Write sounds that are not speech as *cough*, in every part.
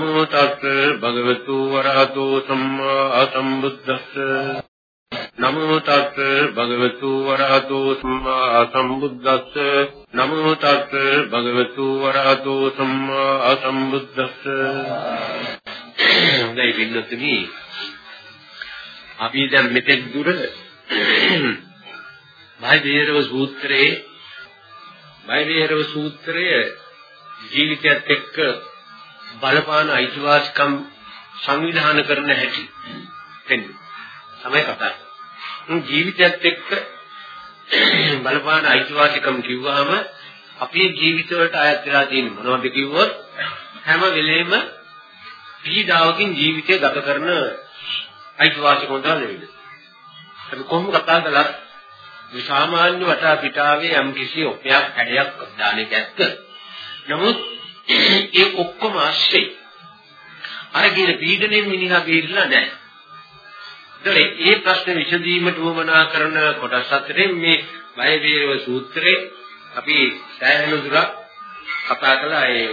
නමෝ තස් භගවතු වරහතෝ සම්මා සම්බුද්දස්ස නමෝ තස් භගවතු වරහතෝ සම්මා සම්බුද්දස්ස නමෝ තස් භගවතු වරහතෝ සම්මා සම්බුද්දස්ස හොඳයි වින්නතුනි අපි දැන් මෙතෙක් දුර බයිබේරව සූත්‍රයේ බයිබේරව සූත්‍රය ජීවිතයත් එක්ක බලපාන අයිතිවාසිකම් සංවිධාන කරන හැටි දෙන්නේ. තමයි කතා කරන්නේ. ජීවිතයත් එක්ක බලපාන අයිතිවාසිකම් කිව්වහම අපේ ජීවිතවලට අයත් වෙලා තියෙන මොනවද කිව්වොත් හැම වෙලේම පීඩාවකින් ජීවිතය ගත කරන අයිතිවාසිකම් තමයි. අපි කොහොම කතා කළත් මේ සාමාන්‍ය වටා පිටාවේ යම් කිසි ඔපයක් හැඩයක් දාන්නේක ඇත්ත. නමුත් ඒ ඔක්කොම ආශ්‍රේ අර කියන පීඩණයෙන් මිනිහා බේරිලා නැහැ. ඒතර ඒ ප්‍රශ්න විසඳීමට උවමනා කරන කොටස් අතරේ මේ බය වේරව සූත්‍රේ අපි සෑහෙන දුරක් කතා කළා ඒ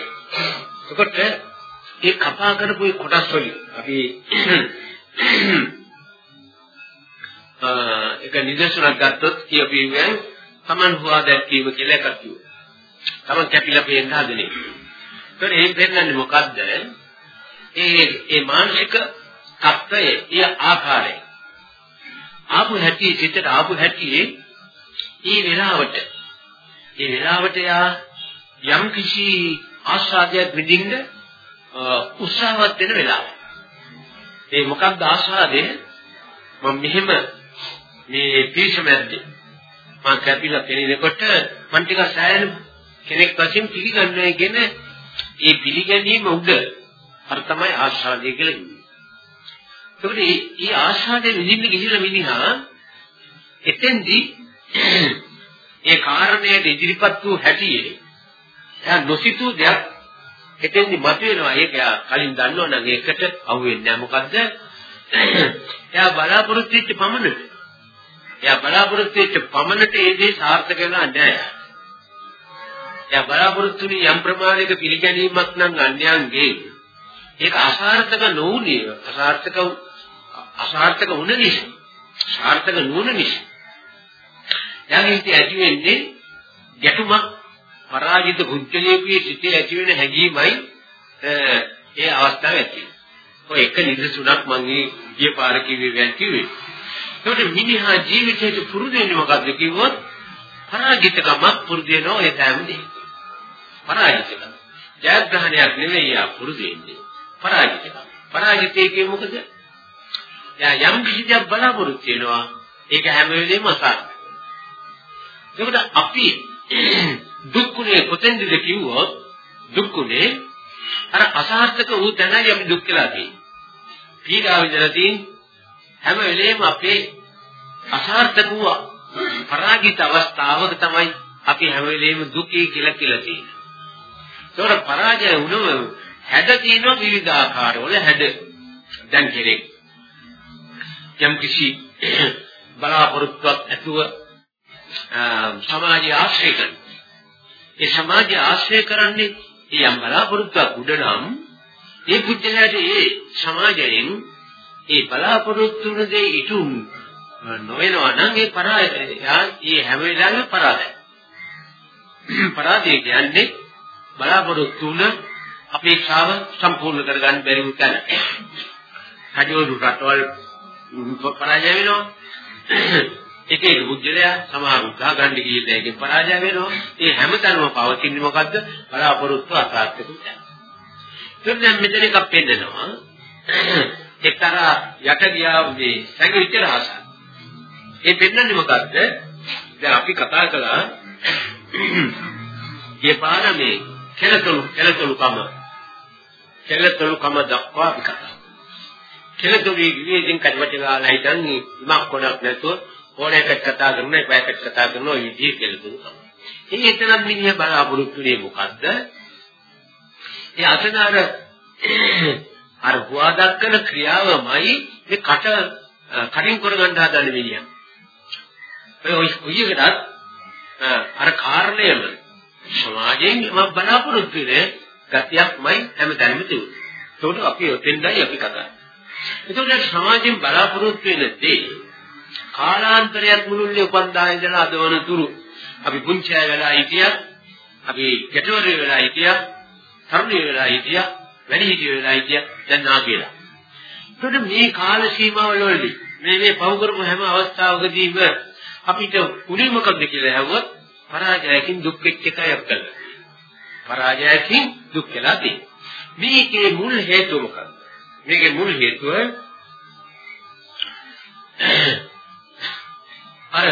එතකොට ඒ කතා කරපු කොටස් වලින් අපි එක නිදර්ශනයක් ගත්තොත් කියපියුවෙන් Taman හොවා දැක්වීම කියලා එකක් කිව්වා. Taman කැපිලා පේන්න හදන එක. ඒතර ඒ දෙන්නන්නේ මොකද්ද? ඒ ඒ මානසික තත්ත්වයේ ඒ ආකාරය. ආපු හැටි සිතට ආපු හැටි ඒ වෙලාවට ඒ වෙලාවට යා යම් කිසි ආස්වාදයක් විඳින්න උත්සාහවත් වෙන වෙලාව. ඒ මොකක්ද ආස්වාදය? මම මෙහෙම මේ පිරිසමැද්දේ මම කැපිලා පෙනෙනකොට මම ටිකක් සෑහෙන කෙනෙක් වශයෙන් පිළිගන්නවා කියන ඒ පිළිගැනීම උඩ අර තමයි ආශාදය කියලා කියන්නේ. ඒකට මේ ආශාදයෙන් විඳින්න ගිහිල්ලා මිනිහා එතෙන්දී ඒ කාරණයට ඉදිරිපත් වූ හැටියේ එයා නොසිතූ දෙයක් එතෙන්දී මතුවෙනවා. ඒක එයා කලින් දන්නවනම් ඒකට අහු වෙන්නේ නැහැ. මොකද්ද? එයා බලාපොරොත්තු වෙච්ච පමණට එයා බලාපොරොත්තු වෙච්ච පමණට ඒ දේ සාර්ථක වෙනවා නැහැ. එයා බලාපොරොත්තු වෙන යම් ප්‍රමාණයක පිළිගැනීමක් නම් අන්‍යයන්ගේ ඒක අසාර්ථක නොවුනේ අසාර්ථක අසාර්ථක වුණ නිසා සාර්ථක නොවුන නිසා. යන්නේ ඇති වෙන්නේ ගැටුමක් පරාජිත කුච්චලියකේ සිටේ ඇති වෙන හැඟීමයි ඒ අවස්ථාව ඇති ඔය එක නිදසුණක් මම ගිය පාර කිව්වේ වැන් කිව්වේ. ඒකට මිනිහා ජීවිතේට පුරුදු වෙන්නේ මොකද්ද කිව්වොත් පරාජිතකමක් පුරුදු වෙනවා ඒ හැමදේ පරාජිතකම ජයග්‍රහණයක් නෙවෙයි යා පුරුදු වෙන්නේ. පරාජිතකම පරාජිතේ කියේ මොකද? යා යම් කිසි දෙයක් බලාපොරොත්තු වෙනවා ඒක හැම වෙලෙම අසාර්ථක. ඒකට අපි *clears throat* දුක්ුනේ කොතෙන්ද කිව්වොත් දුක්ුනේ අර අසාර්ථක වූ තැනයි අපි දුක් කියලා තියෙන්නේ. පීඩාව විඳලා තියෙන්නේ. හැම වෙලේම අපේ අසාර්ථක වූ පරාජිත අවස්ථාවක තමයි අපි හැම වෙලේම දුකේ කියලා කියලා තියෙන්නේ. ඒකට පරාජය වුණොම හැඩ තියෙනවා විවිධ ආකාරවල හැඩ. දැන් කෙරේ යම් කිසි බලාපොරොත්තුවක් ඇතුව සමාජය ආශ්‍රය කරනවා. ඒ සමාජය ආශ්‍රය කරන්නේ යම් බලාපොරොත්තුවක් උඩ නම් ඒ පුද්ගලයාට ඒ සමාජයෙන් ඒ බලාපොරොත්තු වන දේ ඉටු නොවෙනවා නම් ඒ පරාජය ඒ හැම වෙලාවෙම පරාදයි. පරාදය කියන්නේ බලාපොරොත්තු වන අපේක්ෂාව සම්පූර්ණ කරගන්න බැරි වූ තැන. කඩියෝඩු රටවල් පරාජය වෙනවා. එක එක බුද්ධලයා සමහර උදා ගන්න ගිහිල්ලා ඒකෙන් පරාජය වෙනවා. ඒ හැමතැනම පවතින්නේ මොකද්ද? බලාපොරොත්තු අසාර්ථක වෙනවා. දැන් මෙතන එකක් පෙන්නනවා. එක්තරා යට ගියා මේ සංගීත රහස. ඒ පෙන්නන්නේ මොකද්ද? දැන් අපි කතා කළා මේ පාරමේ කෙලතුළු කෙලතුළුකම කෙලතුළුකම දක්වා අපි කතා. කෙලතුළු විදිහෙන් කඩවටලා හිටන්නේ ඉමක් කොටක් නැතුව ඕනෑකට කතා කරනවා පැයකට කතා කරනවා ඔය විදිහේ කෙලතුළු තමයි. ඉතින් එතනත් මිනිහ බලාපොරොත්තු වෙන්නේ මොකද්ද? ඒ අතන අර අර හුවා දක්වන ක්‍රියාවමයි මේ කට කටින් කරගන්න හදන මිනිහා. ඔය ඔයකටත් අර කාරණයම සමාජයෙන් මම බලාපොරොත්තු වෙන ගතියක්මයි හැමතැනම තිබුණේ. ඒකට අපි ඔතෙන්දයි අපි කතා කරන්නේ. ඒකට සමාජයෙන් බලාපොරොත්තු වෙන දේ කාලාන්තරයක් මුළුල්ලේ උපන්දා ඉඳලා අදවන තුරු අපි පුංචි අය වෙලා හිටියත් අපි කැටවර වෙලා හිටියත් තරුණිය වෙලා හිටියත් වැඩි හිටිය වෙලා හිටියත් දැන් නා කියලා. ඒකට මේ කාල සීමාවල වලදී මේ මේ පව කරපු හැම අවස්ථාවකදීම අපිට උනේ මොකක්ද කියලා ඇහුවොත් පරාජයකින් දුක් වෙච්ච එකයි අපි කරන්නේ. පරාජයකින් දුක් වෙලා තියෙන්නේ. මේකේ මුල් හේතුව මොකක්ද? මේකේ මුල් හේතුව අර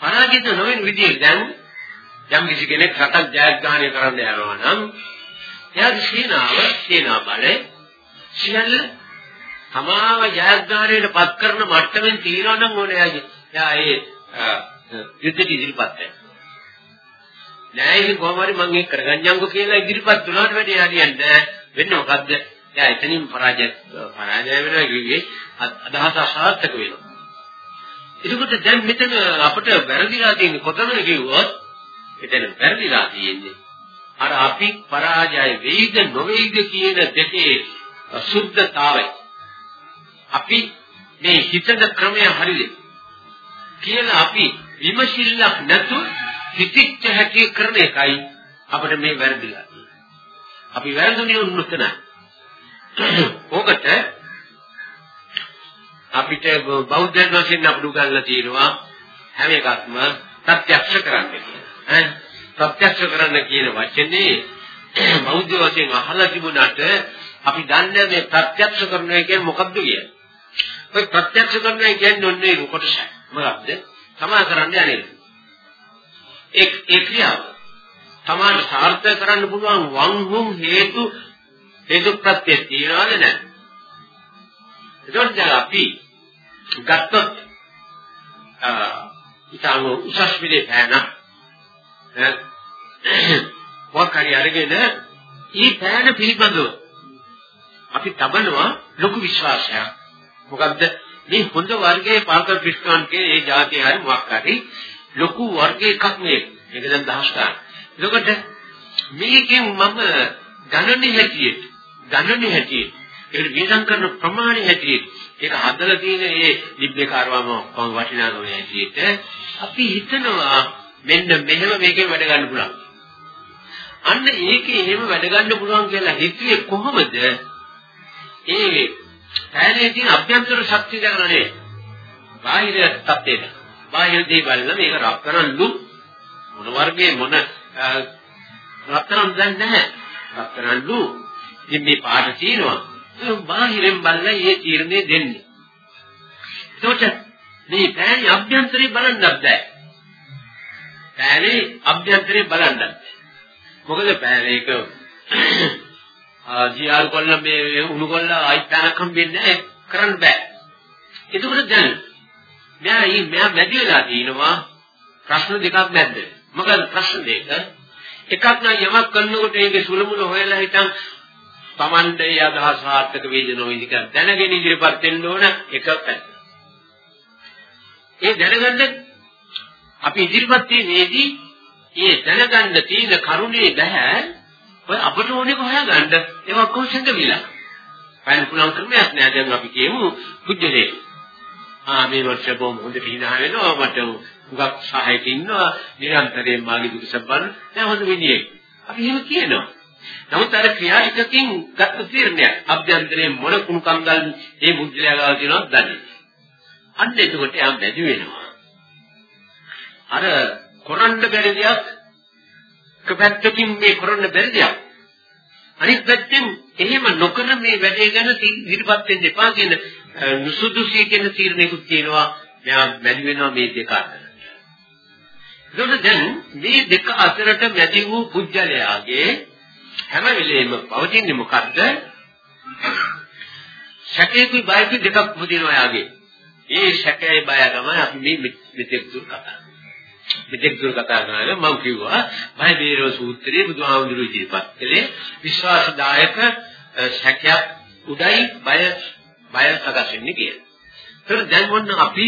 පරාජිත නොවන විදිහ දැන් යම් කිසි කෙනෙක් රටක් ජයග්‍රහණය කරන්න යනවා නම් එයාගේ සේනාව සේනා බලය සියල්ල තමාව ජයග්‍රහණයට පත් කරන මට්ටමින් තියනවා නම් ඕනේ එයාගේ එයා ඒ යුද්ධෙට ඉදිරිපත් වෙනවා නෑ ඉතින් කොහොම හරි මම ඒක කරගන්නම්කෝ කියලා ඉදිරිපත් වුණාට වැඩි හරියන්නේ නෑ. වෙන්නේ මොකද්ද? එයා එතනින් පරාජය පරාජය වෙනවා කිව්වේ අදහස අසාර්ථක වෙනවා. එතකොට දැන් මෙතන අපිට වැරදිලා තියෙන්නේ කොතනද කිව්වොත්? එතන වැරදිලා තියෙන්නේ අර අපි පරාජය වෙයිද නොවේද කියන දෙකේ සුද්ධතාවය අපි මේ හිතන ක්‍රමය හරිද කියලා අපි විමසිල්ලක් නැතුව හිතිච්ච හැටි කරන එකයි අපිට මේ වැරදිලා අපි වැරදුනේ උන්නතන. ඕකට අපිට බෞද්ධයන් වශයෙන් අපිට උගන්ලා තියෙනවා හැම එකක්ම ප්‍රත්‍යක්ෂ කරන්න කියලා. ප්‍රත්‍යක්ෂ කරන්න කියන වචනේ බෞද්ධ වශයෙන් අහලා තිබුණාට අපි දන්නේ මේ ප්‍රත්‍යක්ෂ කරනවා කියන්නේ මොකක්ද කියලා. ඔය ප්‍රත්‍යක්ෂ කරනවා කියන්නේ ඔන්නේ කොටසයි. මොකක්ද? සමා කරන්න යන්නේ. ඒ ඒ ක්‍රියාව තමයි සාර්ථක කරන්න පුළුවන් වං හුම් හේතු හේතු ප්‍රත්‍ය තියනවද නැද්ද? එතකොට අපි ගත්තොත් අ ඊටම උසස් විදේ පෑන වකරි අරගෙන ඊ පෑන පිළිබඳව අපි තබනවා ලොකු විශ්වාසයක්. මොකද්ද? මේ හොඳ වර්ගයේ පාල්ක ක්‍රිස්තියානිකේ ඒ જાතිය හරි මොකක් හරි ලොකු වර්ග එකක් මේක. මේක දැන් දහස් ගන්න. එතකොට මේකෙන් මම ගණනේ හැටියට ගණනේ හැටියට ඒකට වියදම් කරන ප්‍රමාණය හැටියට ඒක හදලා තියෙන මේ ලිබ්බේ කාර්වම කොහොම වටිනාකම හැටියට අපි හිතනවා මෙන්න මෙහෙම මේකෙන් වැඩ ගන්න පුළුවන්. අන්න ඒකේ එහෙම වැඩ ගන්න පුළුවන් කියලා හිතුවේ කොහොමද? ඒ පැනේ තියෙන අභ්‍යන්තර ශක්තිය දැකලා නෙවෙයි. බාහිර තත්ත්වයට. බාහිර දේවල් මේක රත්තරන්ලු මොන වර්ගයේ මොන රත්තරන් දැන් නැහැ. රත්තරන්ලු ඉතින් මේ පාට තියෙනවා. බාහිරෙන් බලලා මේ තීරණය දෙන්නේ. ඒකට මේ පෑනේ අභ්‍යන්තරේ බලන්නත් බෑ. පෑනේ අභ්‍යන්තරේ බලන්නත් බෑ. මොකද පෑනේක ජීආර් කොල්ල මේ උණු කොල්ල ආයිත්තානක් හම්බෙන්නේ නැහැ කරන්න බෑ. එතකොට දැන් මෙයා ඊ මෙයා මැදි වෙලා තිනවා ප්‍රශ්න දෙකක් නැද්ද? මොකද ප්‍රශ්න දෙක එකක් නම් යමක් කරනකොට ඒකේ සුළුමුළු හොයලා හිටන් Tamande අදහස් සාර්ථක වේද නොවේද කියලා දැනගෙන ඉදිරියපත් වෙන්න ඕන එක පැත්ත. ඒ දැනගන්න අපි ඉදිරියපත් වීමේදී ඒ දැනගන්න තියෙන කරුණේ බෑ ඔය අපට ඕනේ හොයාගන්න ඒක ඔක්කොම සිද්ධවිලා. පයින් පුළුවන් ක්‍රමයක් නෑ දැන් අපි කියමු පුජ්‍යලේ. ආ මේ වර්ෂ බොම් හොඳ පිහිනා වෙනවා මට උගක් සහායක ඉන්නවා නිරන්තරයෙන් මාගේ දුක සම්බන් දැන් හොඳ විදියේ. අපි එහෙම කියනවා. නමුත් අර ක්‍රියා එකකින් ගත්ත තීරණයක් අභ්‍යන්තරයේ මොන කුණු කංගල් මේ බුද්ධලයා ගාව තියෙනවද දන්නේ. අන්න එතකොට යා බැදි වෙනවා. අර කරන්න බැරි දෙයක් එක පැත්තකින් මේ කරන්න බැරි දෙයක්. අනිත් පැත්තෙන් එහෙම නොකර මේ වැඩේ ගැන ඉදිරිපත් වෙන්න එපා කියන නුසුදුසී කියන තීරණයකුත් තියෙනවා. මෙයා මැදි වෙනවා මේ දෙක අතර. ඒකද දැන් මේ දෙක අතරට මැදි වූ පුජ්‍යලයාගේ හැම වෙලෙම පවතින්නේ මොකද්ද? සැකේකුයි බයකුයි දෙකක් පුදිනවා යාගේ. ඒ සැකේ බය තමයි අපි මේ මෙතෙක් දුර කතා කරන්නේ. මෙතෙක් දුර කතා කරලා මම කිව්වා බය බේරව සූත්‍රයේ බුදුහාමුදුරුවෝ ඉදිරිපත් කළේ විශ්වාසදායක සැකයක් උඩයි බය බය සකස් වෙන්නේ කියලා. ඒතර දැන් මොන්න අපි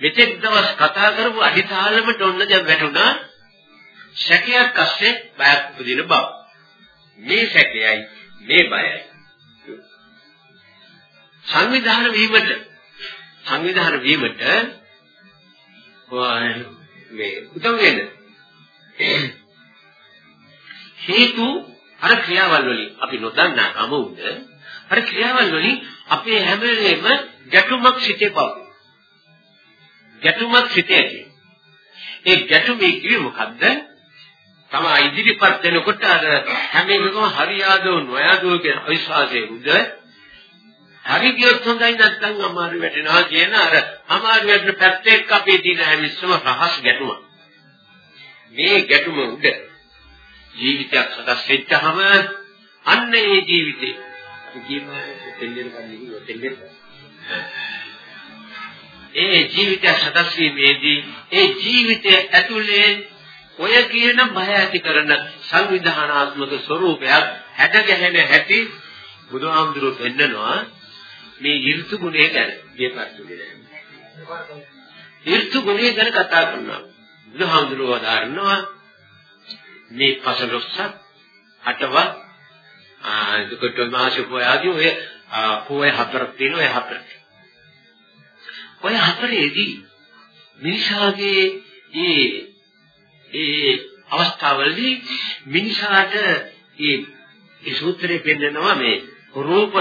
මෙතෙක් දවස් කතා කරපු අදිතාලමට ඔන්න දැන් වැටුණා සැකයක් අස්සේ බයක් උපදින බව. මේ සැකයයි මේ බයයි. සංවිධාන වීමට සංවිධාන වීමට මේ උදව් වෙන හේතු අර ක්‍රියාවල් වලින් අපි නොදන්නා කම උද අර ක්‍රියාවල් වලින් අපේ හැම වෙලේම ගැටුමක් සිටේ පව. ගැටුමක් සිටේ. ඒ ගැටුමේ කිව්වේ මොකද්ද? තමයි ඉදිරිපත් වෙනකොට අර හැම එකම හරියාදෝ නොයාදෝ කියන විශ්වාසයේ උද හරි ගියොත් හොඳයි නැත්නම් අමාරු වැටෙනවා කියන අර අමාරු වැටෙන පැත්තෙක් අපේ තියෙන හැමිස්සම රහස් ගැටුමක්. මේ ගැටුම උඩ ජීවිතයක් සකස් වෙච්චහම අන්න ඒ ජීවිතේ කියම දෙල්ලෙන් කන්නේ දෙල්ලෙන් ඒ ජීවිතය සකස් වීමේදී ඒ ජීවිතය ඇතුලේ ඔය කියන බය ඇති කරන සංවිධානාත්මක ස්වરૂපයක් හැඩ ගැහෙන හැටි බුදුහාමුදුරුවෝ පෙන්නනවා මේ ඍතු ගුණය ගැන දීපත්තුනේ. ඍතු ගුණය ගැන කතා කරනවා. බුදුහාමුදුරුවෝ වදාරනවා මේ පසළොස්ස අටව එතකොට මාස පොයාදී ඔය පොය හතරක් තියෙනවා ඒ හතර. ඔය හතරේදී මිනිසාගේ ඒ ඒ අවස්ථාවලදී මිනිසාට ඒ ඒ සූත්‍රයේ පෙන්නනවා මේ රූප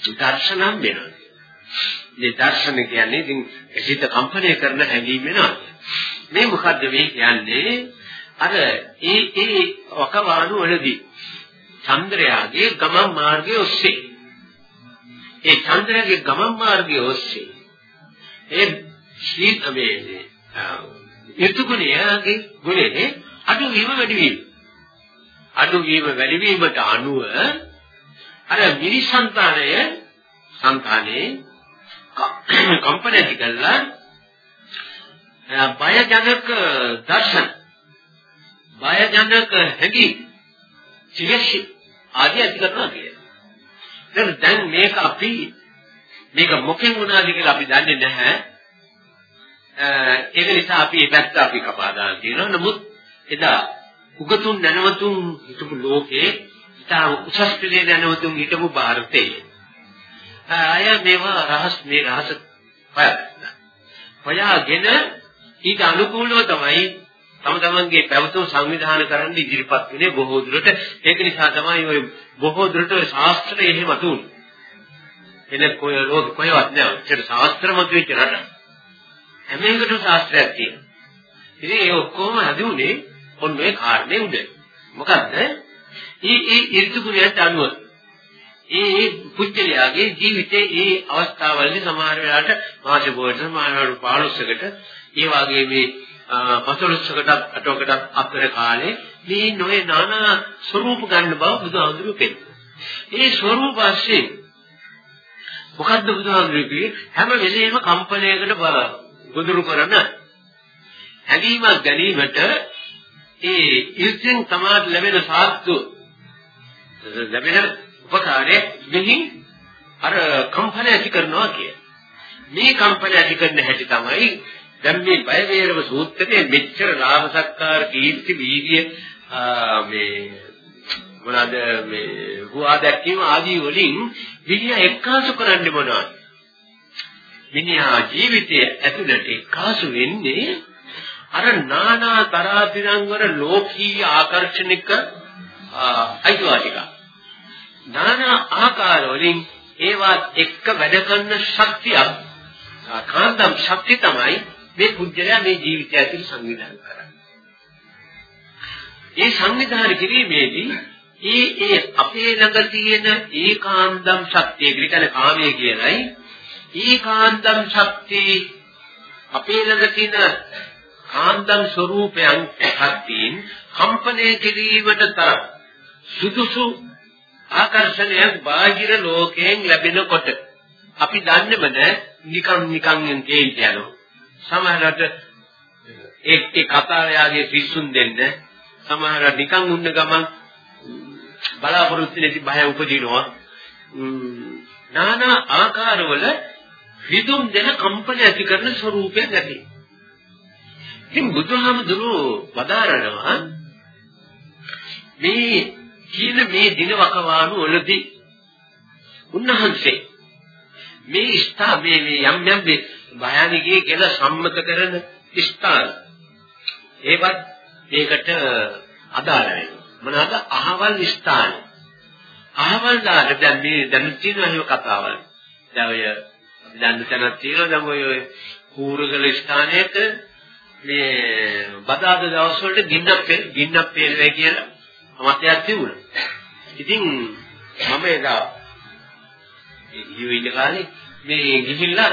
දර්ශනම් වෙනවා. මේ දර්ශන කියන්නේ ඉතින් සිත කම්පණය කරන හැඟීම් වෙනවා. මේ මොකද්ද මේ කියන්නේ? අර ඒ ඒ වකවානු වලදී චන්ද්‍රයාගේ ගමන් මාර්ගයේ ඔස්සේ ඒ චන්ද්‍රයාගේ ගමන් මාර්ගයේ ඔස්සේ ඒ ශීතමේ යතුගුණයාගේ ගුණේ අඩු වීම වැඩි වීම අඩු වීම වැඩි වීමට අනුව අර මිනිසන්තානය සංතානේ කම්පන ඇති කළා බයජනක දර්ශන බයජනක හැඟි සිවිසි ආදී ඇති කරනවා කියන්නේ. දැන් දැන් මේක අපි මේක මොකෙන් වුණාද කියලා අපි දන්නේ නැහැ. ඒක නිසා අපි මේ පැත්ත අපි කපා දාලා තියෙනවා. නමුත් එදා උගතුන් නැනවතුන් හිටපු ලෝකේ ඉතාම උසස් පිළේ දැනුතුන් හිටපු ಭಾರತයේ අය මේවා රහස් මේ රහස පයාගෙන ඊට අනුකූලව තමයි තම තමන්ගේ පැවතුම් සංවිධානය කරන්න ඉදිරිපත් වෙන්නේ බොහෝ දුරට. ඒක නිසා තමයි ඔය බොහෝ දුරට ඔය ශාස්ත්‍රය එහෙම තුන්නේ එන කොය රෝග කොයවත් නෑ. ඔච්චර ශාස්ත්‍රමත් වෙච්ච රට හැම එකටම ශාස්ත්‍රයක් තියෙනවා. ඉතින් ඒ ඔක්කොම හදුනේ ඔන්න ඔය කාරණේ උඩ. මොකද්ද? ඒ ඒ ඍතු ගුණයන්ට අනුව ඒ ඒ පුජ්‍යලයාගේ ජීවිතේ ඒ අවස්ථාවලදී සමහර වෙලාවට මාස භෝජන සමහර 15කට ඒ වගේ මේ පසළොස්වකට අටවකට අතර කාලේ මේ නොයේ নানা ස්වરૂප ගන්න බව බුදුහාමුදුරුවෝ පෙන්නනවා. ඒ ස්වરૂප වශයෙන් මොකද්ද බුදුහාමුදුරුවෝ කියේ හැම වෙලෙම කම්පණයකට බර ගොදුරු කරන හැඟීමක් ගැනීමට ඒ ඉස්සින් සමාජ ලැබෙන සාත්තු ලැබෙන උපකාරය මෙහි අර කම්පන ඇති කරනවා කිය. මේ කම්පන ඇති කරන හැටි තමයි දැන් මේ බය වේරව සූත්‍රයේ මෙච්චර ලාභ සත්කාර කීර්ති වීර්ය මේ මොනවාද මේ හුවා දැක්වීම ආදී වලින් විද්‍ය එක්කාසු කරන්නේ මොනවද? මිනිහා ජීවිතයේ ඇතුළට එක්කාසු වෙන්නේ අර නානා තරාතිරම් වල ලෝකීය ආකර්ෂණික අයිතිවාසිකම්. නානා ආකාර වලින් ඒවත් එක්ක වැඩ කරන ශක්තියක් කාන්දම් ශක්තිය තමයි මේ පුජ්‍යලයා මේ ජීවිතය ඇතුළේ සංවිධානය කරන්නේ. ඒ සංවිධානය කිරීමේදී ඒ ඒ අපේ ළඟ තියෙන ඒකාන්දම් ශක්තිය කියන්නේ කාමයේ කියලයි ඒකාන්දම් ශක්තිය අපේ ළඟ තියෙන කාන්දම් ස්වરૂපයන් ශක්තියින් කම්පණය කිරීමට තරම් සුදුසු ආකර්ෂණයක් බාහිර ලෝකයෙන් ලැබෙනකොට අපි දන්නේම නෑ නිකන් නිකන් එන්නේ කියනවා. සමහරවිට එක් එක් කතාවයාගේ සිස්සුන් දෙන්න සමහර නිකන් උන්න ගමන් බලාපොරොත්තු නැති බය උපදිනවා. নানা ආකාරවල විදුම් දෙන කම්පන ඇති කරන ස්වરૂපයක් ඇති. ඉතින් බුදුහාමුදුරුවෝ වදාරනවා මේ කියන මේ දින වකවානු වලදී උන්වහන්සේ මේ ස්ථා මේ මේ යම් යම් භයානිකයේ කියලා සම්මත කරන ස්ථාන. ඒවත් මේකට අදාළ වෙනවා මොනවාද? අහවල් ස්ථාන. අහවල් දාට දැන් මේ දැන් තියෙන කතාවල්. දැන් ඔය දැන් තැනක් තියෙනවා. දැන් ඔය කූරගල ස්ථානයක මේ බදාද දවස් වලට ගින්නක් ගින්නක් පේනවා කියලා අමතයක් තිබුණා. ඉතින් මම එදා ඊයේ ඉන්න කාලේ මේ ගිහිල්ලා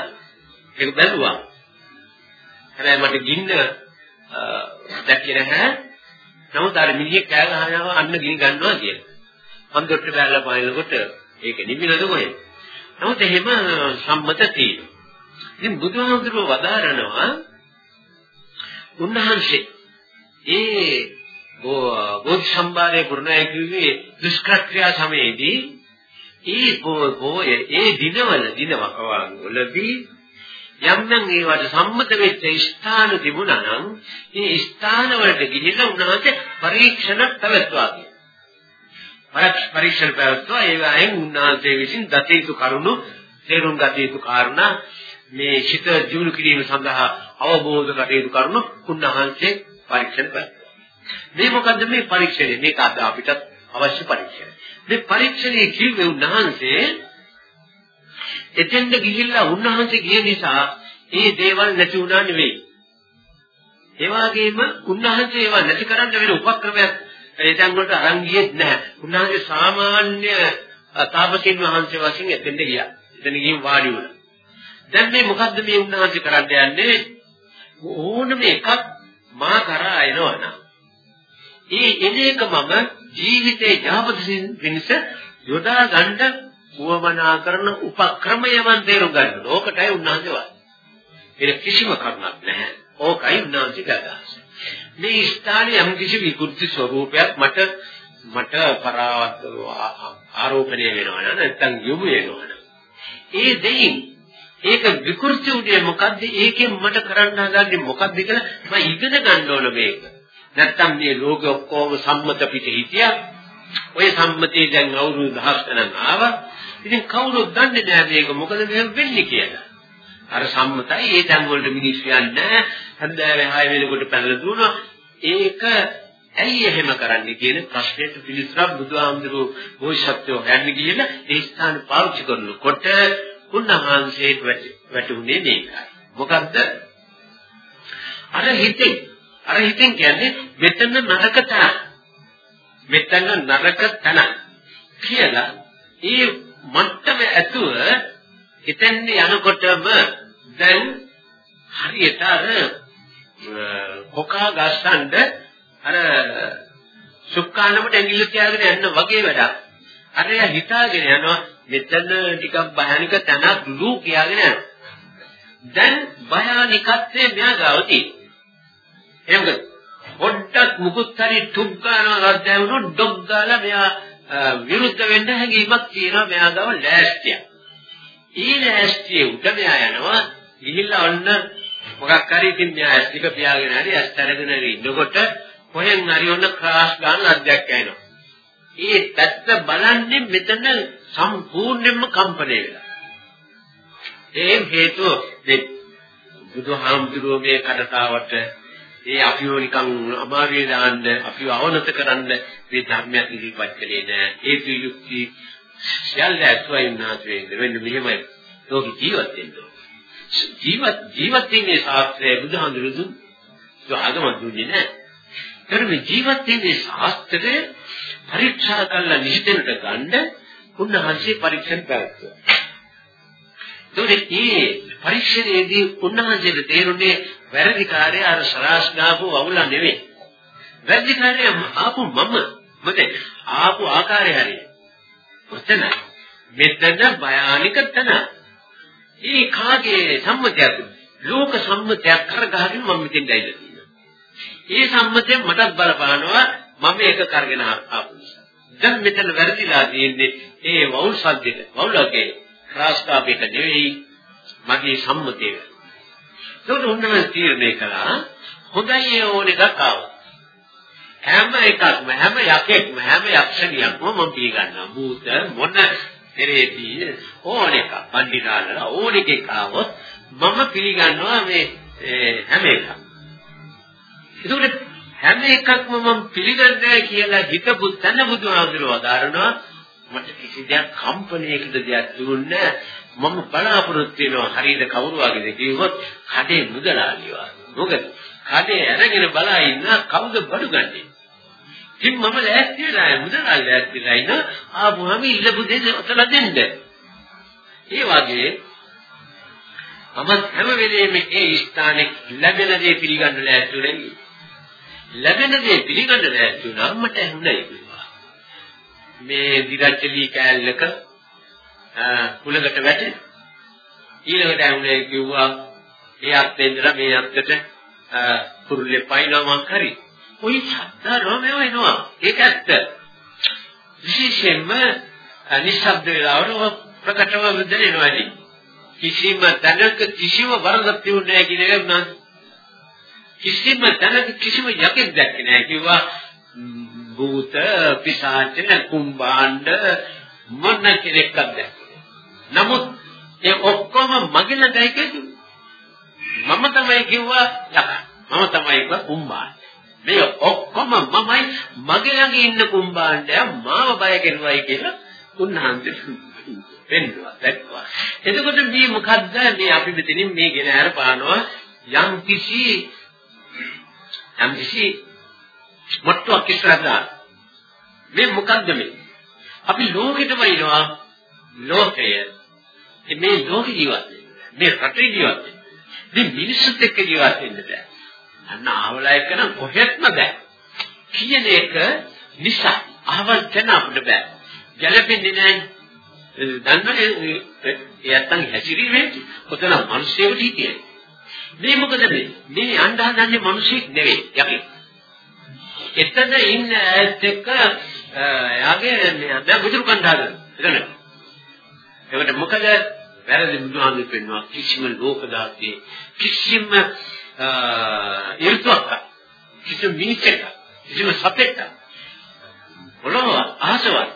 ඒක බැලුවා. හැබැයි මට ගින්න දැක්කේ නැහැ. නමුත් අර මිනිහෙක් කෑ ගහනවා අන්න ගිනි ගන්නවා කියලා. මම දොට්ට බැලලා පානකොට ඒක නිමිලද කොහෙද? නමුත් එහෙම සම්මත තියෙනවා. ඉතින් බුදුහාමුදුරුවෝ වදාරනවා උන්වහන්සේ ඒ බෝධි සම්භාරයේ පුරණය කිව්වේ දුෂ්කර්ත්‍යා සමයේදී ඒ බෝය ඒ දිනවල දිනවකවාන් වලදී යම් නම් ඒවට සම්මත වෙච්ච ස්ථාන තිබුණා නම් ඒ ස්ථාන වලට ගිහිල්ලා උන්වහන්සේ පරීක්ෂණ පැවැත්වුවා කියනවා. පරීක්ෂණ පැවැත්වුවා ඒ වයින් උන්වහන්සේ විසින් දත යුතු කරුණු තේරුම් ගත යුතු කාරණා මේ චිත ජීවු කිරීම සඳහා අවබෝධ කටයුතු කරන උන්වහන්සේ පරීක්ෂණ කරනවා. මේ මොකද්ද මේ පරීක්ෂණය? මේක අද අපිට අවශ්‍ය පරීක්ෂණය. මේ පරීක්ෂණයේ කිව්වේ උන්වහන්සේ එතෙන්ද ගිහිල්ලා උන්වහන්සේ ගිය නිසා ඒ දේවල් නැති වුණා නෙවෙයි. ඒ වගේම උන්වහන්සේ ඒවා නැති කරන්න වෙන උපක්‍රමයක් එතෙන් වලට අරන් ගියෙත් නැහැ. උන්වහන්සේ සාමාන්‍ය තාපසින් වහන්සේ වශයෙන් එතෙන්ද ගියා. එතන ගිහින් වාඩි වුණා. දැන් මේ මොකද්ද මේ උන්වහන්සේ කරන්න යන්නේ? ඕනම එකක් මා කරා එනවනම් ඒ එන එක මම ජීවිතේ යහපත පිණිස යොදා ගන්න උවමනා කරන උපක්‍රමය මන් තේරුම් ගන්න. ඕකටයි උන්වහන්සේ වාද. වෙන කිසිම කරුණක් නැහැ. ඕකයි උන්වහන්සේ අදහස. මේ ස්ථානයේ යම් කිසි විකෘති ස්වરૂපයක් මට මට පරාවත් ආරෝපණය වෙනවා නැත්නම් යොමු වෙනවා. ඒ දෙයින් ඒක විකෘති උනේ මොකද්ද? ඒකෙන් මට කරන්න හදන්නේ මොකද්ද කියලා මම ඉගෙන ගන්න ඕන මේක. නැත්තම් මේ ලෝකෙ ඔක්කොම සම්මත පිට හිටියා. ඔය සම්මතේ දැන් අවුරුදු දහස් ගණන් ආවා. ඉතින් කවුරුත් දන්නේ නැහැ මේක මොකද මෙහෙම වෙන්නේ කියලා. අර සම්මතයි ඒ තැන් වලට මිනිස්සු යන්නේ හන්දෑවේ 6 වෙනකොට පැනලා දුවනවා. ඒක ඇයි එහෙම කරන්නේ කියන ප්‍රශ්නෙට පිළිතුරක් බුදුහාමුදුරුවෝ බෝසත්ත්වෝ හොයන්න ගිහිල්ලා ඒ ස්ථාන පාවිච්චි කරනකොට උන්වහන්සේට වැටුනේ මේකයි. මොකද්ද? අර හිතෙන් අර හිතෙන් කියන්නේ මෙතන නරක තැන. මෙතන නරක තැන කියලා ඒ මට්ටම ඇතුව එතෙන් යනකොටම දැන් හරියට අර කොකා ගස්සන්න අර සුක්කානමට ඇඟිල්ල තියාගෙන යන්න වගේ වැඩක්. අර එයා හිතාගෙන යනවා මෙතන ටිකක් භයානික තැනක් ලු කියාගෙන යනවා. දැන් භයානිකත්වයේ මෙයා ගාව තියෙනවා. එහෙමද? පොඩ්ඩක් මුකුත් හරි ටුක් ගන්නවා රද්දෑවුණු ඩොග් ගාලා මෙයා විරුද්ධ වෙන්න හැඟීමක් තියෙනවා මෙයා ගාව ලෑස්තියක්. ඊ ලෑස්තිය උඩ මෙයා යනවා ගිහිල්ලා ඔන්න මොකක් හරි ඉතින් මෙයා ඇස් ටික පියාගෙන හරි ඇස් අරගෙන ඉන්නකොට කොහෙන් හරි ඔන්න ක්‍රාස් ගන්න අධ්‍යක් ඇහෙනවා. ඒ පැත්ත බලන්නේ මෙතන සම්පූර්ණයෙන්ම කම්පණය වෙලා. ඒ හේතුව මේ බුදුහාමුදුරුවෝ මේ කඩතාවට ඒ අපිව නිකන් අමාරුවේ දාන්න අපිව අවනත කරන්න මේ ධර්මයක් ඉදිරිපත් කළේ නෑ. ඒ යුක්ති සියල්ල ඇතුළේ ඉන්නාසේ වෙන්න මෙහෙමයි. ලෝක ජීවත් වෙන්න. ජීවත් ජීවත් වීමේ ශාස්ත්‍රය බුදුහාමුදුරුවෝ දුන්නු. ආගම දුන්නේ නෑ. ඒතර මේ ජීවත් වීමේ ශාස්ත්‍රය පරීක්ෂා කරලා නිහිතෙන්ට ගන්න උන්වහන්සේ පරීක්ෂණ පැවැත්වුවා. ඒකේ පරීක්ෂණයේදී උන්වහන්සේට තේරුනේ වැරදි කාර්යය අර සරාස් ගාපු වවුල නෙවෙයි. වැරදි කාර්යය ආපු මම මොකද ආපු ආකාරය හරියි. ඔතන මෙතන භයානික තන. ඒ කාගේ සම්මතයක්ද? ලෝක සම්මතයක් කරගහගෙන මම මෙතෙන් ඇවිල්ලා තියෙනවා. ඒ සම්මතයෙන් මටත් බලපානවා මම ඒක කරගෙන ආපු නිසා. දැන් මෙතන වැරදිලා තියෙන්නේ ඒ වවුල් සද්දෙට. වවුලගේ රාස්කාපේක නෙවෙයි මගේ සම්මතය. ඒකට උන්වහන්සේ තීරණය කළා හොඳයි ඕන එකක් ආවා. හැම එකක්ම හැම යකෙක්ම හැම යක්ෂණියක්ම මම පිළිගන්නවා. භූත මොන පෙරේදී ඕන එක පණ්ඩිතාලල ඕන එකක් ආවොත් මම පිළිගන්නවා මේ හැම එකක්ම. ඒකට හැම එකක්ම මම පිළිගන්නේ කියලා හිතපු තැන බුදුහාමුදුරුවෝ වදාරනවා මට කිසි දෙයක් කම්පණයකට දෙයක් දුන්නේ මම බලාපොරොත්තු වෙනවා හරියට කවුරු වගේද කිව්වොත් කඩේ මුදලාලිවා. මොකද කඩේ අරගෙන බලා ඉන්න කවුද බඩු ගන්නේ? ඉතින් මම ලෑස්ති වෙලා මුදලාලි ලෑස්තිලා ඉන්න ආපුවම ඉල්ලපු දේ ඔතන දෙන්න. ඒ වගේ මම හැම වෙලේම ඒ ස්ථානේ ලැබෙන දේ පිළිගන්න ලෑස්ති වෙන්නේ. ලැබෙන දේ පිළිගන්න ලෑස්ති වුණා මට හුණයි කිව්වා. මේ දිගච්චලි කෑල්ලක කුලකට වැටෙන. ඊළඟට ඇහුනේ කිව්වා ඒ අත්තේ ඉඳලා මේ අත්තට කුරුල්ලේ පයින්නවා මං කරි. ওই ශබ්ද රෝමයෝ එනවා. ඒක ඇත්ත. විශේෂයෙන්ම නිශ්ශබ්ද වෙලාවට ප්‍රකටව දැනෙනවා නේ. කිසිම තැනක කිසිම වරදක් තියුනේ නැහැ කියන එක නම් කිසිම තැනක කිසිම යකෙක් දැක්කේ නැහැ කිව්වා භූත පිසාච කුම්බාණ්ඩ මොන කෙනෙක්වත් දැක්කේ නමුත් ඒ ඔක්කොම මගේ ළඟයි කිව්වා මම තමයි කිව්වා යකා මම තමයි කිව්වා කුම්බාණ්ඩ මේ ඔක්කොම මමයි මගේ ළඟ ඉන්න කුම්බාණ්ඩය මාව බය කරනවායි කියලා උන්වහන්සේ පෙන්වුවා දැක්වා. එතකොට මේ මොකද්ද මේ අපි මෙතනින් මේ ගෙන අර පානවා යම් කිසි යම් කිසි මොට්ටුවක් ඉස්සරහට මේ මොකද්ද මේ? අපි ලෝකෙටම ඉනවා ලෝකය. මේ ලෝක ජීවත් මේ රටේ ජීවත් මේ මිනිස්සුත් එක්ක ජීවත් වෙන්න බෑ. අන්න ආවලා එක නම් කොහෙත්ම බෑ. කියන එක නිසා ආවල් තැන අපිට බෑ. ගැළපෙන්නේ නැහැ. දන්නවනේ එයත්නම් හැසිරීමේ ඔතන මිනිස්සුන්ට හිටියේ. මේ මොකද මේ? මේ යන්න හදන්නේ මිනිස්සෙක් නෙවෙයි යකි. එතන ඉන්න ඇත් එක්ක යාගේ දැන් බුදුරු කණ්ඩායම. එතන. ඒකට මොකද වැරදි බුදුහාමුදුරු පෙන්වනවා කිසිම ලෝක දාස්තියේ කිසිම ඍතුවක් කිසිම මිනිසෙක් කිසිම සතෙක් පොළොව අහසවත්